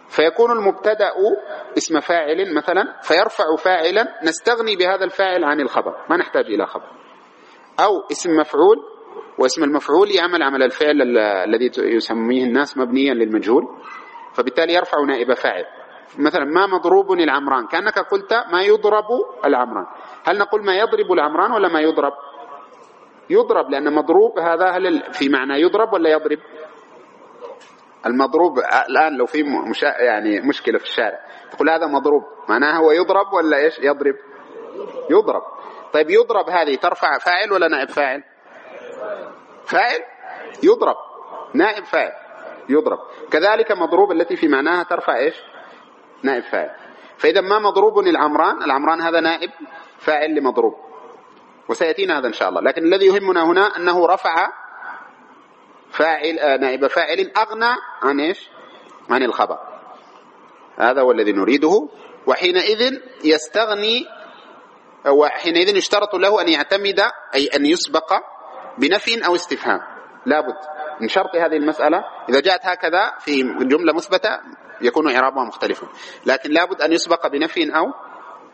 فيكون المبتدأ اسم فاعل مثلا فيرفع فاعلا نستغني بهذا الفاعل عن الخبر. ما نحتاج إلى خبر. أو اسم مفعول واسم المفعول يعمل عمل الفعل الذي يسميه الناس مبنيا للمجهول. فبالتالي يرفع نائب فاعل. مثلا ما مضروب العمران؟ كأنك قلت ما يضرب العمران. هل نقول ما يضرب العمران ولا ما يضرب؟ يضرب لأن مضروب هذا هل في معنى يضرب ولا يضرب؟ المضروب الآن لو في مش يعني مشكلة في الشارع. تقول هذا مضروب معناها هو يضرب ولا إيش؟ يضرب. يضرب. طيب يضرب هذه ترفع فاعل ولا نائب فاعل؟ فاعل. يضرب. نائب فاعل. يضرب. كذلك مضروب التي في معناها ترفع إيش؟ نائب فاعل. فإذا ما مضروب العمران العمران هذا نائب فاعل لمضروب. وسيأتينا هذا إن شاء الله. لكن الذي يهمنا هنا أنه رفع فاعل آه نائب فاعل أغنى عن إيش؟ عن الخبر. هذا هو الذي نريده. وحينئذ يستغني وحينئذ يشترط له أن يعتمد أي أن يسبق بنفي أو استفهام. لابد من شرط هذه المسألة. إذا جاءت هكذا في جملة مثبتة يكون إعرابها مختلفا لكن لابد أن يسبق بنفي أو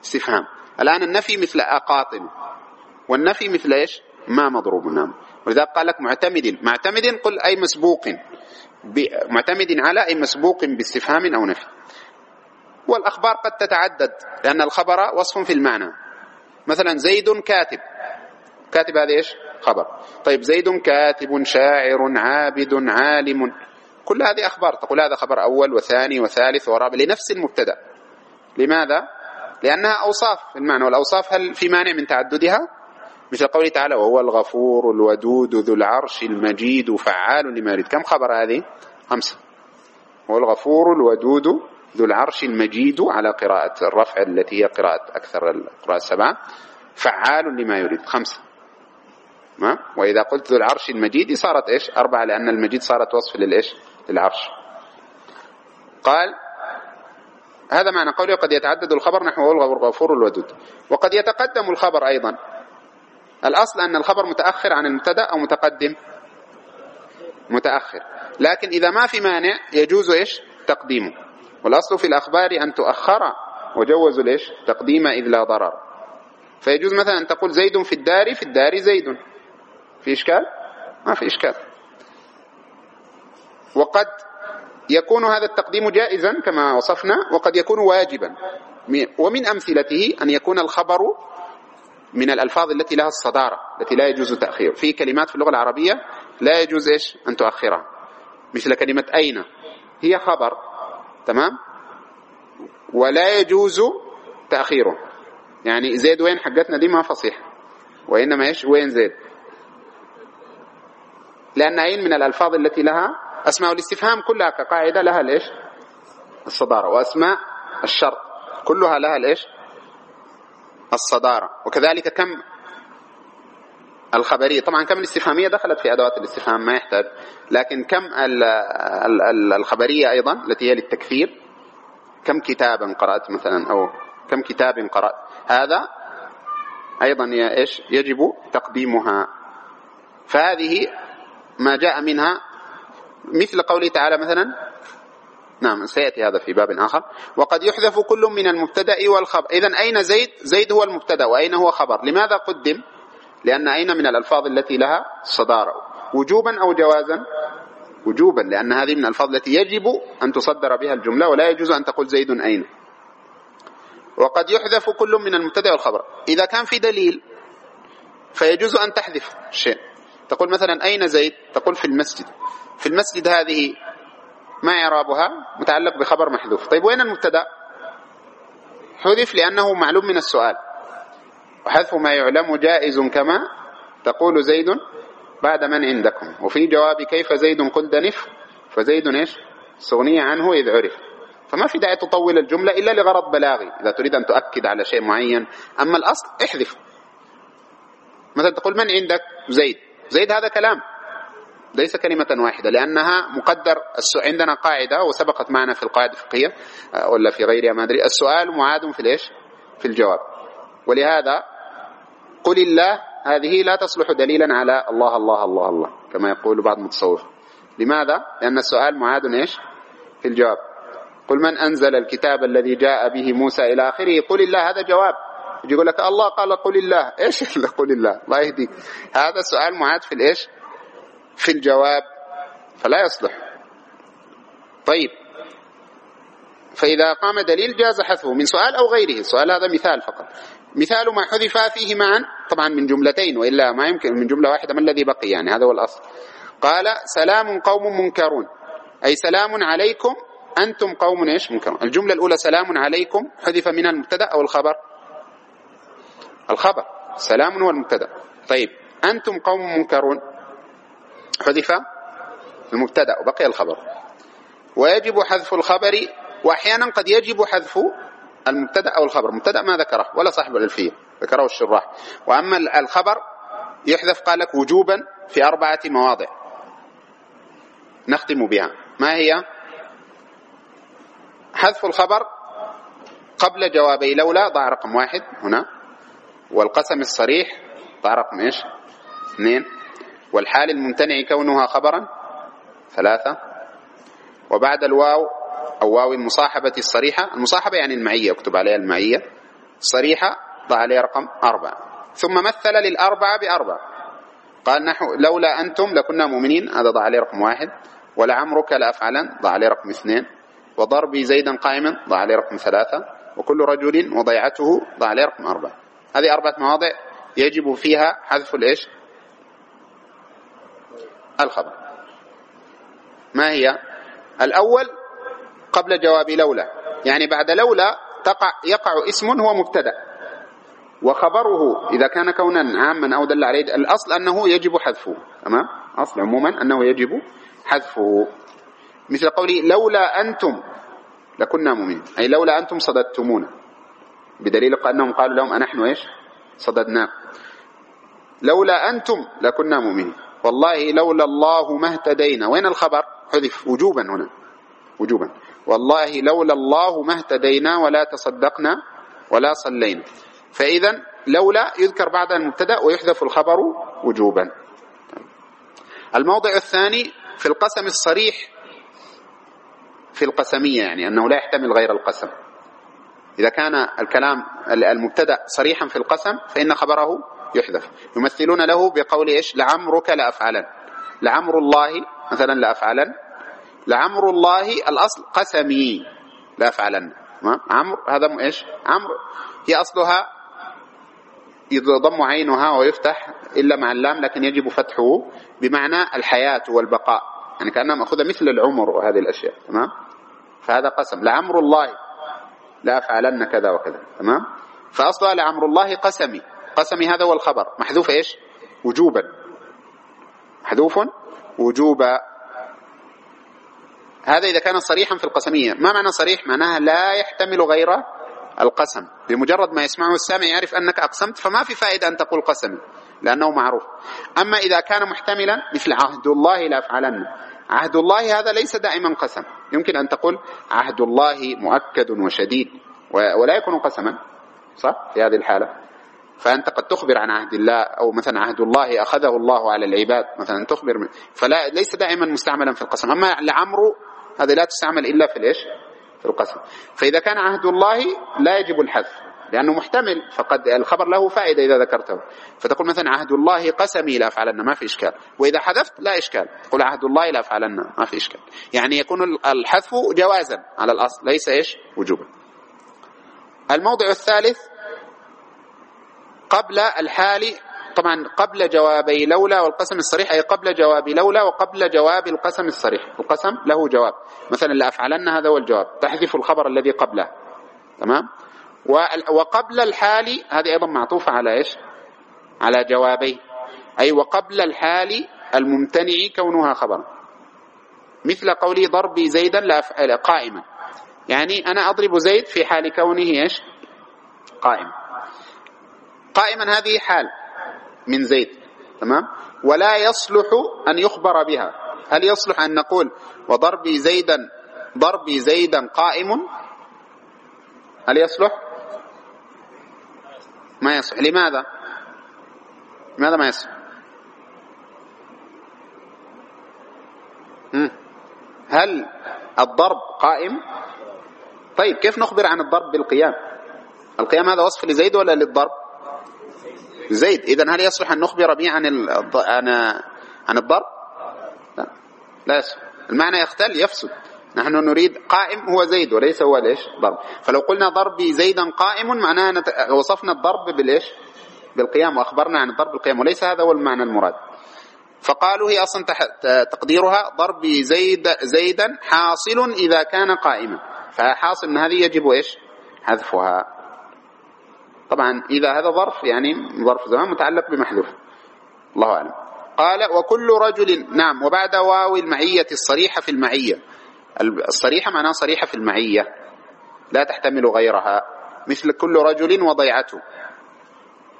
استفهام. الآن النفي مثل أقاطن. والنفي مثل إيش؟ ما مضروب نعم. ولذلك قال لك معتمد معتمد قل أي مسبوق. معتمد على أي مسبوق باستفهام أو نفي. والأخبار قد تتعدد لأن الخبر وصف في المعنى. مثلا زيد كاتب. كاتب هذا إيش؟ خبر. طيب زيد كاتب شاعر عابد عالم. كل هذه أخبار. تقول هذا خبر أول وثاني وثالث ورابع لنفس المبتدأ. لماذا؟ لأنها أوصاف في المعنى. والأوصاف هل في مانع من تعددها؟ مثل قوله تعالى وهو الغفور الودود ذو العرش المجيد فعال لما يريد. كم خبر هذه؟ خمسة هو الغفور الودود ذو العرش المجيد على قراءة الرفع التي هي قراءة أكثر القراءة السبعة. فعال لما يريد. خمسة ما؟ وإذا قلت ذو العرش المجيد صارت إيش؟ أربعة لأن المجيد صارت وصف للإيش؟ للعرش. قال هذا معنى قوله قد يتعدد الخبر نحو الغفور الودود وقد يتقدم الخبر أيضا. الأصل أن الخبر متأخر عن المبتدأ أو متقدم. متأخر. لكن إذا ما في مانع يجوز إيش؟ تقديمه. والأصل في الأخبار أن تؤخر وجوزوا الإيش؟ تقديم إذ لا ضرر. فيجوز مثلا أن تقول زيد في الدار في الدار زيد. في إشكال؟ ما في إشكال. وقد يكون هذا التقديم جائزا كما وصفنا وقد يكون واجبا. ومن أمثلته أن يكون الخبر من الألفاظ التي لها الصدارة التي لا يجوز تأخير في كلمات في اللغة العربية لا يجوز إيش؟ أن تؤخرها. مثل كلمة أين. هي خبر تمام؟ ولا يجوز تأخيره. يعني زيد وين؟ حقتنا دي ما فصيح وإنما إيش؟ وين زيد؟ لأن أين من الألفاظ التي لها؟ أسماء الاستفهام كلها كقاعدة لها الإيش؟ الصدارة. وأسماء الشرط. كلها لها الإيش؟ الصدارة. وكذلك كم الخبرية؟ طبعا كم الاستفهامية دخلت في أدوات الاستفهام ما يحتاج لكن كم الخبرية أيضا التي هي للتكثير كم كتابا قرأت مثلا؟ أو كم كتاب قرأت؟ هذا أيضا إيش؟ يجب تقديمها. فهذه ما جاء منها مثل قوله تعالى مثلا نعم سيأتي هذا في باب آخر. وقد يحذف كل من المبتدأ والخبر. إذا أين زيد؟ زيد هو المبتدأ وأين هو خبر؟ لماذا قدم؟ لأن أين من الألفاظ التي لها صدارة؟ وجوبا أو جوازا؟ وجوبا لأن هذه من الألفاظ التي يجب أن تصدر بها الجملة ولا يجوز أن تقول زيد أين؟ وقد يحذف كل من المبتدأ والخبر. إذا كان في دليل فيجوز أن تحذف شيء. تقول مثلا أين زيد؟ تقول في المسجد. في المسجد هذه ما إعرابها متعلق بخبر محذوف. طيب وين المبتدأ؟ حذف لأنه معلوم من السؤال. وحذف ما يعلم جائز كما تقول زيد بعد من عندكم. وفي جواب كيف زيد قل دنف فزيد إيش؟ استغني عنه إذ عرف. فما في داعي تطول الجملة إلا لغرض بلاغي إذا تريد أن تؤكد على شيء معين. أما الأصل احذف. مثلا تقول من عندك؟ زيد. زيد هذا كلام. ليس كلمة واحدة لأنها مقدر عندنا قاعدة وسبقت معنا في القاعدة الفقهية آه، ولا في غيرها ما أدري. السؤال معاد في الإيش؟ في الجواب. ولهذا قل الله هذه لا تصلح دليلا على الله الله الله الله كما يقول بعض المتصوف لماذا؟ لأن السؤال معاد إيش؟ في الجواب. قل من أنزل الكتاب الذي جاء به موسى إلى آخره؟ قل الله هذا جواب. يقول لك الله؟ قال قل الله. إيش؟ (laughs) قل الله. الله يهديك. هذا سؤال معاد في الإيش؟ في الجواب فلا يصلح. طيب. فإذا قام دليل جاز حذفه من سؤال أو غيره السؤال هذا مثال فقط. مثال ما حذف فيه معا طبعا من جملتين وإلا ما يمكن من جملة واحدة ما الذي بقي يعني؟ هذا هو الأصل. قال سلام قوم منكرون. أي سلام عليكم أنتم قوم إيش؟ منكرون. الجملة الأولى سلام عليكم. حذف من المبتدأ أو الخبر؟ الخبر. سلام هو المبتدأ. طيب. أنتم قوم منكرون. حذف المبتدا وبقي الخبر. ويجب حذف الخبر وأحيانا قد يجب حذف المبتدا أو الخبر. المبتدا ما ذكره ولا صاحب الالفيه ذكره الشراح. وأما الخبر يحذف قال لك وجوبا في أربعة مواضع نختم بها. ما هي؟ حذف الخبر قبل جوابي لولا ضع رقم واحد هنا والقسم الصريح ضع رقم إيش؟ اثنين. والحال الممتنع كونها خبرا؟ ثلاثة. وبعد الواو أو واو المصاحبة الصريحة المصاحبة يعني المعية اكتب عليها المعية. صريحة ضع عليها رقم أربعة. ثم مثل للأربعة بأربعة. قال نحو لولا أنتم لكنا مؤمنين هذا ضع عليه رقم واحد. ولعمرك لأفعلا ضع عليه رقم اثنين. وضربي زيدا قائما ضع عليه رقم ثلاثة. وكل رجل وضيعته ضع عليه رقم أربعة. هذه أربعة مواضع يجب فيها حذف الإيش؟ الخبر. ما هي؟ الأول قبل جواب لولا. يعني بعد لولا تقع يقع اسم هو مبتدأ. وخبره إذا كان كونا عاما أو دل عليه الأصل أنه يجب حذفه. تمام؟ أصل عموما أنه يجب حذفه. مثل قولي لولا أنتم لكنا مؤمنين. أي لولا أنتم صددتمونا. بدليل أنهم قالوا لهم أنحن إيش؟ صددنا لولا أنتم لكنا مؤمنين. والله لولا الله ما اهتدينا. وين الخبر؟ حذف. وجوبا هنا. وجوبا. والله لولا الله ما اهتدينا ولا تصدقنا ولا صلينا. فإذا لولا يذكر بعد المبتدأ ويحذف الخبر وجوبا. الموضع الثاني في القسم الصريح في القسمية يعني أنه لا يحتمل غير القسم. إذا كان الكلام المبتدأ صريحا في القسم فإن خبره يحذف. يمثلون له بقول إيش؟ لعمرك لأفعلن. لعمر الله مثلا لأفعلن. لعمر الله الأصل قسمي لأفعلن. عمر هذا إيش؟ عمر هي أصلها يضم عينها ويفتح إلا مع اللام لكن يجب فتحه بمعنى الحياة والبقاء. يعني كأنها مأخوذة مثل العمر وهذه الأشياء. تمام؟ فهذا قسم. لعمر الله لا كذا وكذا. تمام؟ فأصلها لعمر الله قسمي. قسمي هذا هو الخبر. محذوف إيش؟ وجوبا. محذوف؟ وجوبا. هذا إذا كان صريحا في القسمية. ما معنى صريح؟ معناها لا يحتمل غير القسم. بمجرد ما يسمعه السامع يعرف أنك أقسمت فما في فائدة أن تقول قسمي لأنه معروف. أما إذا كان محتملا مثل عهد الله لا أفعلن. عهد الله هذا ليس دائما قسم. يمكن أن تقول عهد الله مؤكد وشديد ولا يكون قسما. صح؟ في هذه الحالة. فأنت قد تخبر عن عهد الله أو مثلا عهد الله أخذه الله على العباد مثلا تخبر فلا ليس دائما مستعملا في القسم. أما لعمرو هذا لا تستعمل إلا في الإيش؟ في القسم. فإذا كان عهد الله لا يجب الحذف لأنه محتمل فقد الخبر له فائدة إذا ذكرته. فتقول مثلا عهد الله قسمي لا أفعلن ما في إشكال. وإذا حذفت لا إشكال. تقول عهد الله لا أفعلن ما في إشكال. يعني يكون الحذف جوازا على الأصل ليس إيش؟ وجوبا. الموضع الثالث قبل الحال طبعا قبل جوابي لولا والقسم الصريح أي قبل جواب لولا وقبل جواب القسم الصريح. القسم له جواب. مثلا لأفعلن هذا هو الجواب. تحذف الخبر الذي قبله. تمام؟ وقبل الحال هذه أيضا معطوفة على إيش؟ على جوابي. أي وقبل الحال الممتنع كونها خبرا. مثل قولي ضربي زيدا قائما. يعني أنا أضرب زيد في حال كونه إيش؟ قائما قائما هذه حال من زيد تمام؟ ولا يصلح أن يخبر بها. هل يصلح أن نقول وضربي زيدا ضربي زيدا قائم؟ هل يصلح؟ ما يصلح. لماذا؟ لماذا ما يصلح؟ هل الضرب قائم؟ طيب كيف نخبر عن الضرب بالقيام؟ القيام هذا وصف لزيد ولا للضرب؟ زيد إذا هل يصلح أن نخبر به عن عن عن الضرب؟ لا لا يصلح. المعنى يختل يفسد. نحن نريد قائم هو زيد وليس هو ليش ضرب. فلو قلنا ضربي زيدا قائم معناه نت... وصفنا الضرب بالإيش؟ بالقيام وأخبرنا عن الضرب بالقيام وليس هذا هو المعنى المراد. فقالوا هي أصلا تقديرها ضربي زيد زيدا حاصل إذا كان قائما. فحاصل إن هذه يجب إيش؟ حذفها. طبعا إذا هذا ظرف يعني ظرف زمان متعلق بمحذوف. الله أعلم. قال وكل رجل نعم وبعد واو المعية الصريحة في المعية. الصريحة معناها صريحة في المعية. لا تحتمل غيرها. مثل كل رجل وضيعته.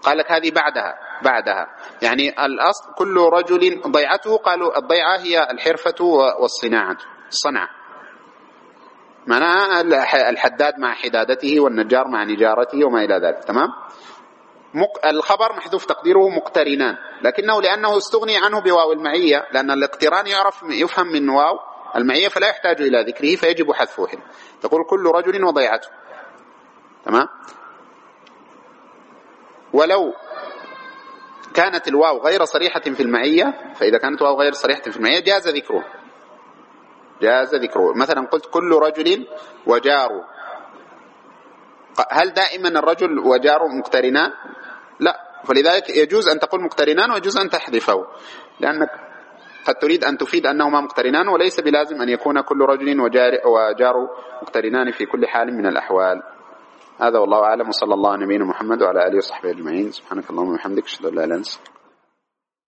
قال لك هذه بعدها بعدها. يعني الأصل كل رجل ضيعته قالوا الضيعة هي الحرفة والصناعة. الصنعة معناها الحداد مع حدادته والنجار مع نجارته وما إلى ذلك تمام؟ الخبر محذوف تقديره مقترنان لكنه لأنه استغني عنه بواو المعية لأن الاقتران يعرف يفهم من واو المعية فلا يحتاج إلى ذكره فيجب حذفه. هنا تقول كل رجل وضيعته تمام؟ ولو كانت الواو غير صريحة في المعية فإذا كانت الواو غير صريحة في المعية جاز ذكره. جاز ذكره. مثلا قلت كل رجل وجار هل دائما الرجل وجار مقترنان؟ لا. فلذلك يجوز أن تقول مقترنان ويجوز أن تحذفه. لأنك قد تريد أن تفيد أنهما مقترنان وليس بلازم أن يكون كل رجل وجار, وجار مقترنان في كل حال من الأحوال. هذا والله أعلم. وصلى الله على نبينا محمد وعلى آله وصحبه أجمعين. سبحانك اللهم وبحمدك. أشهد أن لا إله إلا أنت.